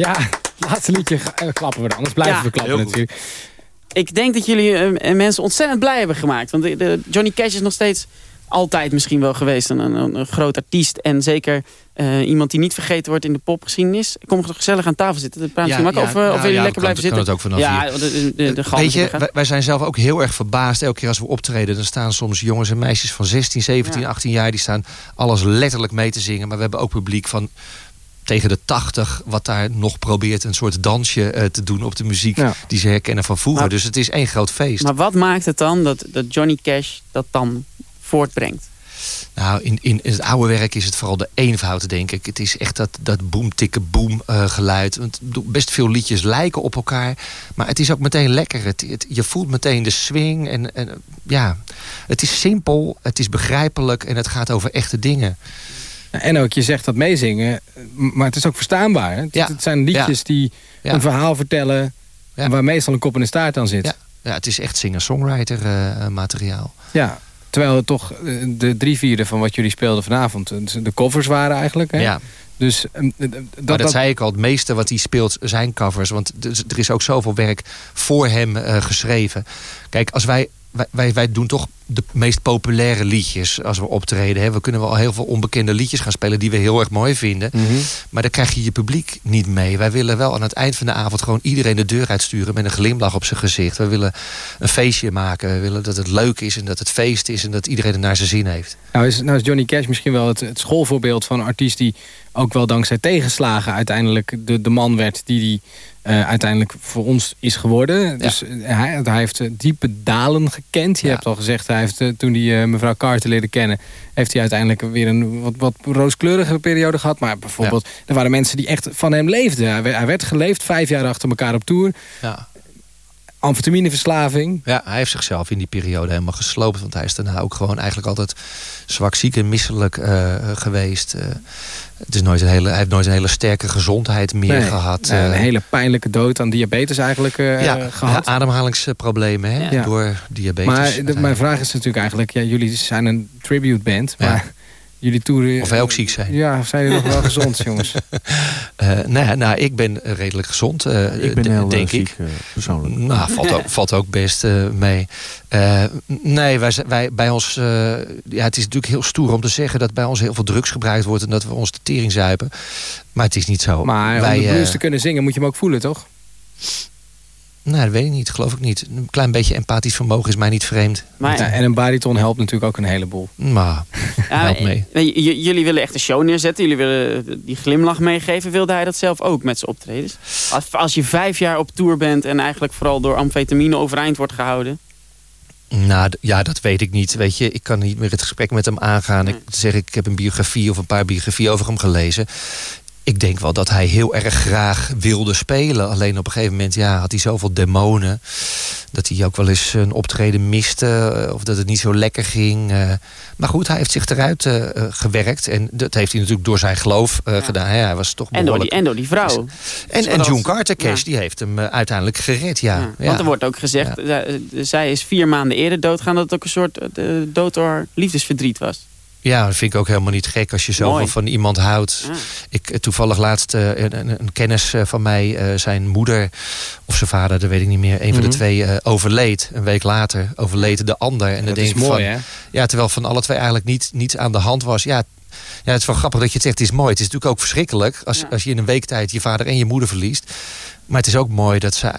Ja, laatste liedje eh, klappen we dan. Anders blijven Ja. we klappen natuurlijk. Ik denk dat jullie eh, mensen ontzettend blij hebben gemaakt. Want de, de Johnny Cash is nog steeds altijd misschien wel geweest een, een, een groot artiest. En zeker eh, iemand die niet vergeten wordt in de popgeschiedenis. Kom toch gezellig aan tafel zitten. Praat nou of jullie ja, lekker kan blijven zitten. Kan het ook vanaf ja, hier. want de, de, de galm Weet je, wij zijn zelf ook heel erg verbaasd. Elke keer als we optreden, dan staan soms jongens en meisjes van 16, 17, 18 jaar. Die staan alles letterlijk mee te zingen. Maar we hebben ook publiek van tegen de 80, wat daar nog probeert een soort dansje eh, te doen op de muziek Ja. die ze herkennen van vroeger. Maar- dus het is één groot feest. Maar wat maakt het dan dat, dat Johnny Cash dat dan voortbrengt? Nou, in, in, het oude werk is het vooral de eenvoud, denk ik. Het is echt dat, dat boom, tikke boom eh, geluid. Want best veel liedjes lijken op elkaar. Maar het is ook meteen lekker. Het, het- je voelt meteen de swing. En, en ja, het is simpel, het is begrijpelijk en het gaat over echte dingen. En ook, je zegt dat meezingen, maar het is ook verstaanbaar. Het, Ja. het zijn liedjes Ja. die Ja. een verhaal vertellen... waar meestal een kop en een staart aan zit. Ja, ja het is echt singer-songwriter eh, materiaal. Ja, terwijl het toch eh, de drie vierde van wat jullie speelden vanavond... eh, de covers waren eigenlijk. Hè? Ja. Dus eh, eh, dat, maar dat, zei ik al, het meeste wat hij speelt zijn covers. Want er is ook zoveel werk voor hem eh, geschreven. Kijk, als wij, wij, wij, wij doen toch de meest populaire liedjes als we optreden. Hè. We kunnen wel heel veel onbekende liedjes gaan spelen die we heel erg mooi vinden. Mhm. Maar dan krijg je je publiek niet mee. Wij willen wel aan het eind van de avond gewoon iedereen de deur uitsturen met een glimlach op zijn gezicht. We willen een feestje maken. We willen dat het leuk is en dat het feest is en dat iedereen er naar zijn zin heeft. Nou is, nou is Johnny Cash misschien wel het, het schoolvoorbeeld van een artiest... die ook wel dankzij tegenslagen uiteindelijk de, de man werd... die die eh, uiteindelijk voor ons is geworden. Dus eh, hij, hij heeft eh, diepe dalen gekend. Je hebt al gezegd, hij heeft, toen hij eh, mevrouw Carter leerde kennen... heeft hij uiteindelijk weer een wat, wat rooskleurige periode gehad. Maar bijvoorbeeld, er waren mensen die echt van hem leefden. Hij werd, hij werd geleefd, vijf jaar achter elkaar op tour. Ja. Amfetamineverslaving. Ja, hij heeft zichzelf in die periode helemaal gesloopt. Want hij is daarna ook gewoon eigenlijk altijd zwak, ziek en misselijk eh, geweest. Eh, het is nooit een hele, hij heeft nooit een hele sterke gezondheid meer Nee, gehad. nee, een Eh, hele pijnlijke dood aan diabetes eigenlijk ja, gehad. ademhalingsproblemen hè, Ja. door diabetes. Maar de- mijn vraag is natuurlijk eigenlijk... Ja, jullie zijn een tribute band, maar jullie toeren... Of wij ook ziek zijn. Ja, zijn jullie nog wel gezond, jongens? Eh, nou, nou, ik ben redelijk gezond, eh, Ik ben heel, eh, denk ziek, ik. eh, persoonlijk. Nou, valt ook, valt ook best eh, mee. Eh, nee, wij, wij, bij ons... eh, ja, het is natuurlijk heel stoer om te zeggen... dat bij ons heel veel drugs gebruikt wordt... en dat we ons de tering zuipen. Maar het is niet zo. Maar wij, om de blues eh, te kunnen zingen moet je hem ook voelen, toch? Nou, dat weet ik niet. Geloof ik niet. Een klein beetje empathisch vermogen is mij niet vreemd. Maar- Ja, en een bariton helpt natuurlijk ook een heleboel. Maar, Ja, help mee. jullie willen echt een show neerzetten. Jullie willen die glimlach meegeven. Wilde hij dat zelf ook met zijn optredens? Als, als je vijf jaar op tour bent en eigenlijk vooral door amfetamine overeind wordt gehouden. Nou, d- ja, dat weet ik niet. Weet je, ik kan niet meer het gesprek met hem aangaan. Ik zeg, ik heb een biografie of een paar biografieën over hem gelezen. Ik denk wel dat hij heel erg graag wilde spelen. Alleen op een gegeven moment ja, had hij zoveel demonen. Dat hij ook wel eens een optreden miste. eh, Of dat het niet zo lekker ging. eh. Maar goed, hij heeft zich eruit eh, gewerkt. En dat heeft hij natuurlijk door zijn geloof gedaan. hè. Hij was toch En door, die, en door die vrouw. En, en Zodat- June Carter Cash, Ja. die heeft hem uiteindelijk gered, ja. Want er wordt ook gezegd, zij, is vier maanden eerder doodgaan... dat het ook een soort dood door liefdesverdriet was. Ja, dat vind ik ook helemaal niet gek als je Mooi. van iemand houdt. Ja. Ik, eh, toevallig laatst eh, een, een, kennis eh, van mij, zijn moeder of zijn vader, dat weet ik niet meer. Een van Mhm. de twee eh, overleed. Een week later overleed de ander. En dan Dat denk is ik mooi, van, hè? Ja, terwijl van alle twee eigenlijk niet, niets aan de hand was. Ja, ja, het is wel grappig dat je het zegt. Het is mooi. Het is natuurlijk ook verschrikkelijk als, als je in een week tijd je vader en je moeder verliest. Maar het is ook mooi dat ze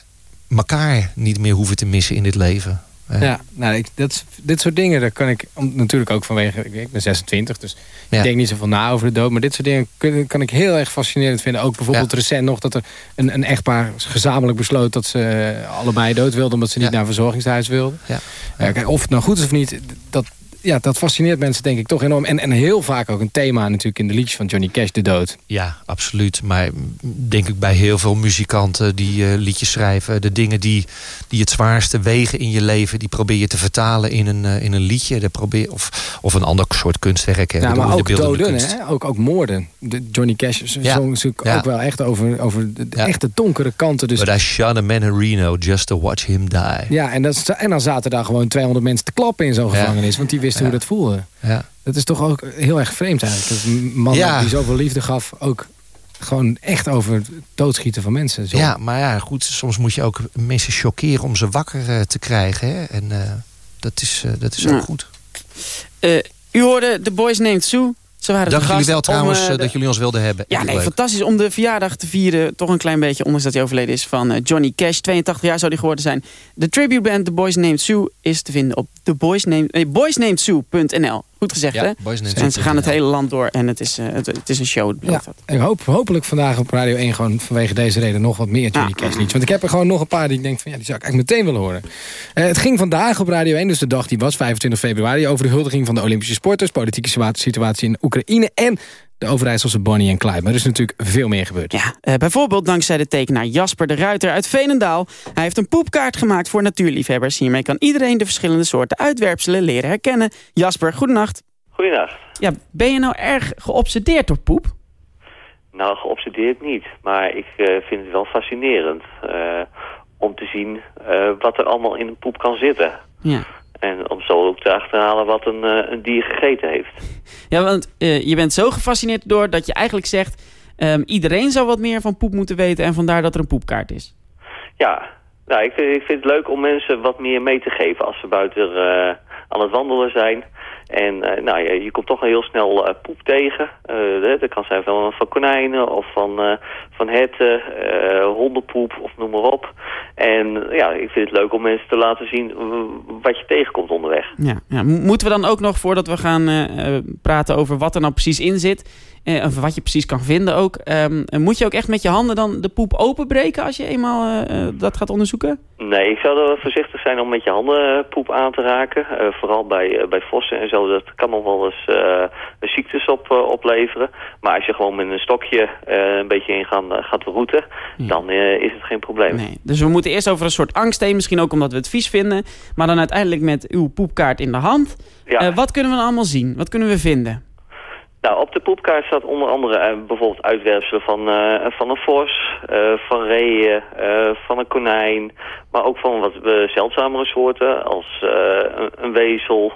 elkaar niet meer hoeven te missen in dit leven. Ja, nou, ik, dat, dit soort dingen, daar kan ik om- natuurlijk ook vanwege... Ik, ben 26, dus Ja. ik denk niet zoveel na over de dood. Maar dit soort dingen kun- kan ik heel erg fascinerend vinden. Ook bijvoorbeeld recent nog dat er een, een echtpaar gezamenlijk besloot... dat ze eh, allebei dood wilden omdat ze niet naar een verzorgingshuis wilden. Ja. Of het nou goed is of niet, dat, ja, dat fascineert mensen denk ik toch enorm. En, en heel vaak ook een thema natuurlijk in de liedjes van Johnny Cash, de dood. Ja, absoluut. Maar denk ik bij heel veel muzikanten die eh, liedjes schrijven... de dingen die, die het zwaarste wegen in je leven... die probeer je te vertalen in een, eh, in een liedje. Dat probeer, of, of een ander soort kunstwerk. hè. Ja, maar ook doden, hè? Ook, ook moorden. De Johnny Cash zong Ja. natuurlijk Ja. ook wel echt over, over de, de echte donkere kanten. Dus But I shot a man in Reno just to watch him die. Ja, en, dat, en dan zaten daar gewoon 200 mensen te klappen in zo'n Ja. gevangenis. Want die wisten hoe dat voelde. Ja. Dat is toch ook heel erg vreemd eigenlijk. Dat een man Ja. die zoveel liefde gaf ook gewoon echt over het doodschieten van mensen. zong. Ja, maar ja, goed, soms moet je ook mensen chockeren om ze wakker eh, te krijgen. Hè? En eh, dat is, eh, dat is ook goed. Eh, u hoorde The Boys Named Sue. Ze waren Dank jullie wel trouwens eh, eh, dat jullie ons wilden hebben. Ja, nee, leuk. fantastisch om de verjaardag te vieren. Toch een klein beetje, ondanks dat hij overleden is, van eh, Johnny Cash. 82 jaar zou hij geworden zijn. De tribute band The Boys Named Sue is te vinden op the boys named, nee, boysnamedSue.nl. Goed gezegd, Ja, hè? en ze gaan het hele land door en het is, eh, het, het is een show. Ja, dat. ik hoop hopelijk vandaag op Radio 1 gewoon vanwege deze reden nog wat meer Johnny Cash liedjes. Want ik heb er gewoon nog een paar die ik denk van ja, die zou ik eigenlijk meteen willen horen. Eh, het ging vandaag op Radio 1, dus de dag die was, 25 februari, over de huldiging van de Olympische sporters, politieke situa- situatie in Oekraïne en de Overijsselse Bonnie en Clyde. Maar er is natuurlijk veel meer gebeurd. Ja, eh, bijvoorbeeld dankzij de tekenaar Jasper de Ruiter uit Veenendaal. Hij heeft een poepkaart gemaakt voor natuurliefhebbers. Hiermee kan iedereen de verschillende soorten uitwerpselen leren herkennen. Jasper, goedenacht. Goedendag. Ja, ben je nou erg geobsedeerd door poep? Nou, geobsedeerd niet. Maar ik eh, vind het wel fascinerend eh, om te zien eh, wat er allemaal in een poep kan zitten. Ja. En om zo ook te achterhalen wat een, eh, een dier gegeten heeft. Ja, want eh, je bent zo gefascineerd door dat je eigenlijk zegt... ehm, iedereen zou wat meer van poep moeten weten en vandaar dat er een poepkaart is. Ja, nou, ik, vind- ik vind het leuk om mensen wat meer mee te geven als ze buiten eh, aan het wandelen zijn. En eh, nou, je, je komt toch al heel snel eh, poep tegen. Eh, dat kan zijn van, van konijnen of van, van herten, hondenpoep of noem maar op. En ja, ik vind het leuk om mensen te laten zien wat je tegenkomt onderweg. Ja, ja. Mo- Moeten we dan ook nog, voordat we gaan praten over wat er nou precies in zit... of wat je precies kan vinden ook... ehm, eh, moet je ook echt met je handen dan de poep openbreken als je eenmaal dat gaat onderzoeken? Nee, ik zou er voorzichtig zijn om met je handen poep aan te raken. Vooral bij, bij vossen en zo. Dat kan nog wel eens eh, ziektes op, eh, opleveren. Maar als je gewoon met een stokje eh, een beetje in gaan, gaat roeten, dan is het geen probleem. Nee. Dus we moeten eerst over een soort angst heen. Misschien ook omdat we het vies vinden. Maar dan uiteindelijk met uw poepkaart in de hand. Wat kunnen we dan allemaal zien? Wat kunnen we vinden? Nou, op de poepkaart staat onder andere eh, bijvoorbeeld uitwerpselen van, eh, van een vos, eh, van reeën, van een konijn. Maar ook van wat zeldzamere soorten als een, een wezel,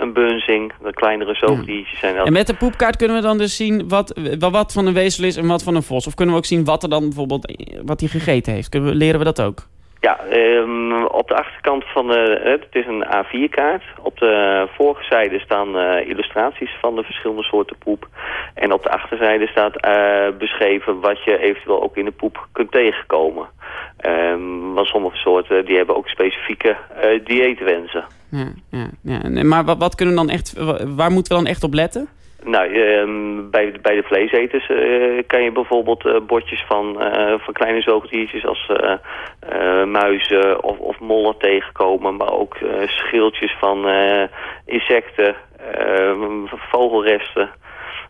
een bunzing. De kleinere zoogdiertjes zijn. En met de poepkaart kunnen we dan dus zien wat, wat van een wezel is en wat van een vos. Of kunnen we ook zien wat er dan bijvoorbeeld wat hij gegeten heeft? Kunnen we, leren we dat ook? Ja, ehm, op de achterkant van de, het is een A4-kaart. Op de voorzijde staan eh, illustraties van de verschillende soorten poep. En op de achterzijde staat eh, beschreven wat je eventueel ook in de poep kunt tegenkomen. Ehm, want sommige soorten die hebben ook specifieke eh, dieetwensen. Ja, ja, ja. Maar wat, kunnen we dan echt, wa- waar moeten we dan echt op letten? Nou, ehm, bij, bij de vleeseters eh, kan je bijvoorbeeld eh, bordjes van, eh, van kleine zoogdiertjes als muizen of, of mollen tegenkomen. Maar ook schildjes van insecten, eh, vogelresten.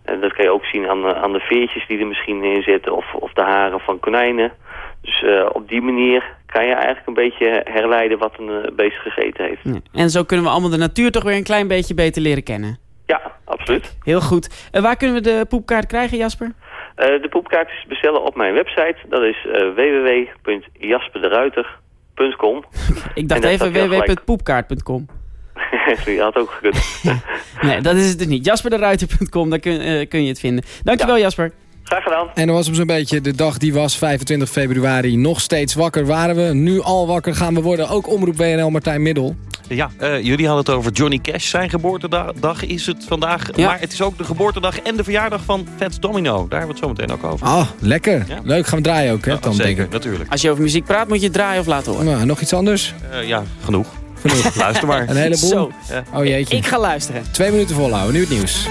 En dat kan je ook zien aan, aan de veertjes die er misschien in zitten of, of de haren van konijnen. Dus op die manier kan je eigenlijk een beetje herleiden wat een beest gegeten heeft. En zo kunnen we allemaal de natuur toch weer een klein beetje beter leren kennen. Ja, absoluut. Heel goed. En waar kunnen we de poepkaart krijgen, Jasper? Eh, de poepkaart is te bestellen op mijn website. Dat is eh www.jasperderuiter.com. Ik dacht even www.poepkaart.com. Die had ook gekund. Nee, dat is het dus niet. Jasperderuiter.com, daar kun, eh, kun je het vinden. Dankjewel Jasper. Graag gedaan. En dat was hem zo'n beetje de dag die was, 25 februari. Nog steeds wakker waren we. Nu al wakker gaan we worden. Ook Omroep WNL Martijn Middel. Ja, eh, jullie hadden het over Johnny Cash. Zijn geboortedag is het vandaag. Maar het is ook de geboortedag en de verjaardag van Fats Domino. Daar hebben we het zo meteen ook over. Oh, lekker. Leuk, gaan we draaien ook, hè? Ja, dan, zeker, denk ik. natuurlijk. Als je over muziek praat, moet je het draaien of laten horen. Nou, nog iets anders? Eh, ja, genoeg. Genoeg. Luister maar. Een heleboel? Zo. Oh jeetje. Ik ga luisteren. Twee minuten volhouden, nu het nieuws.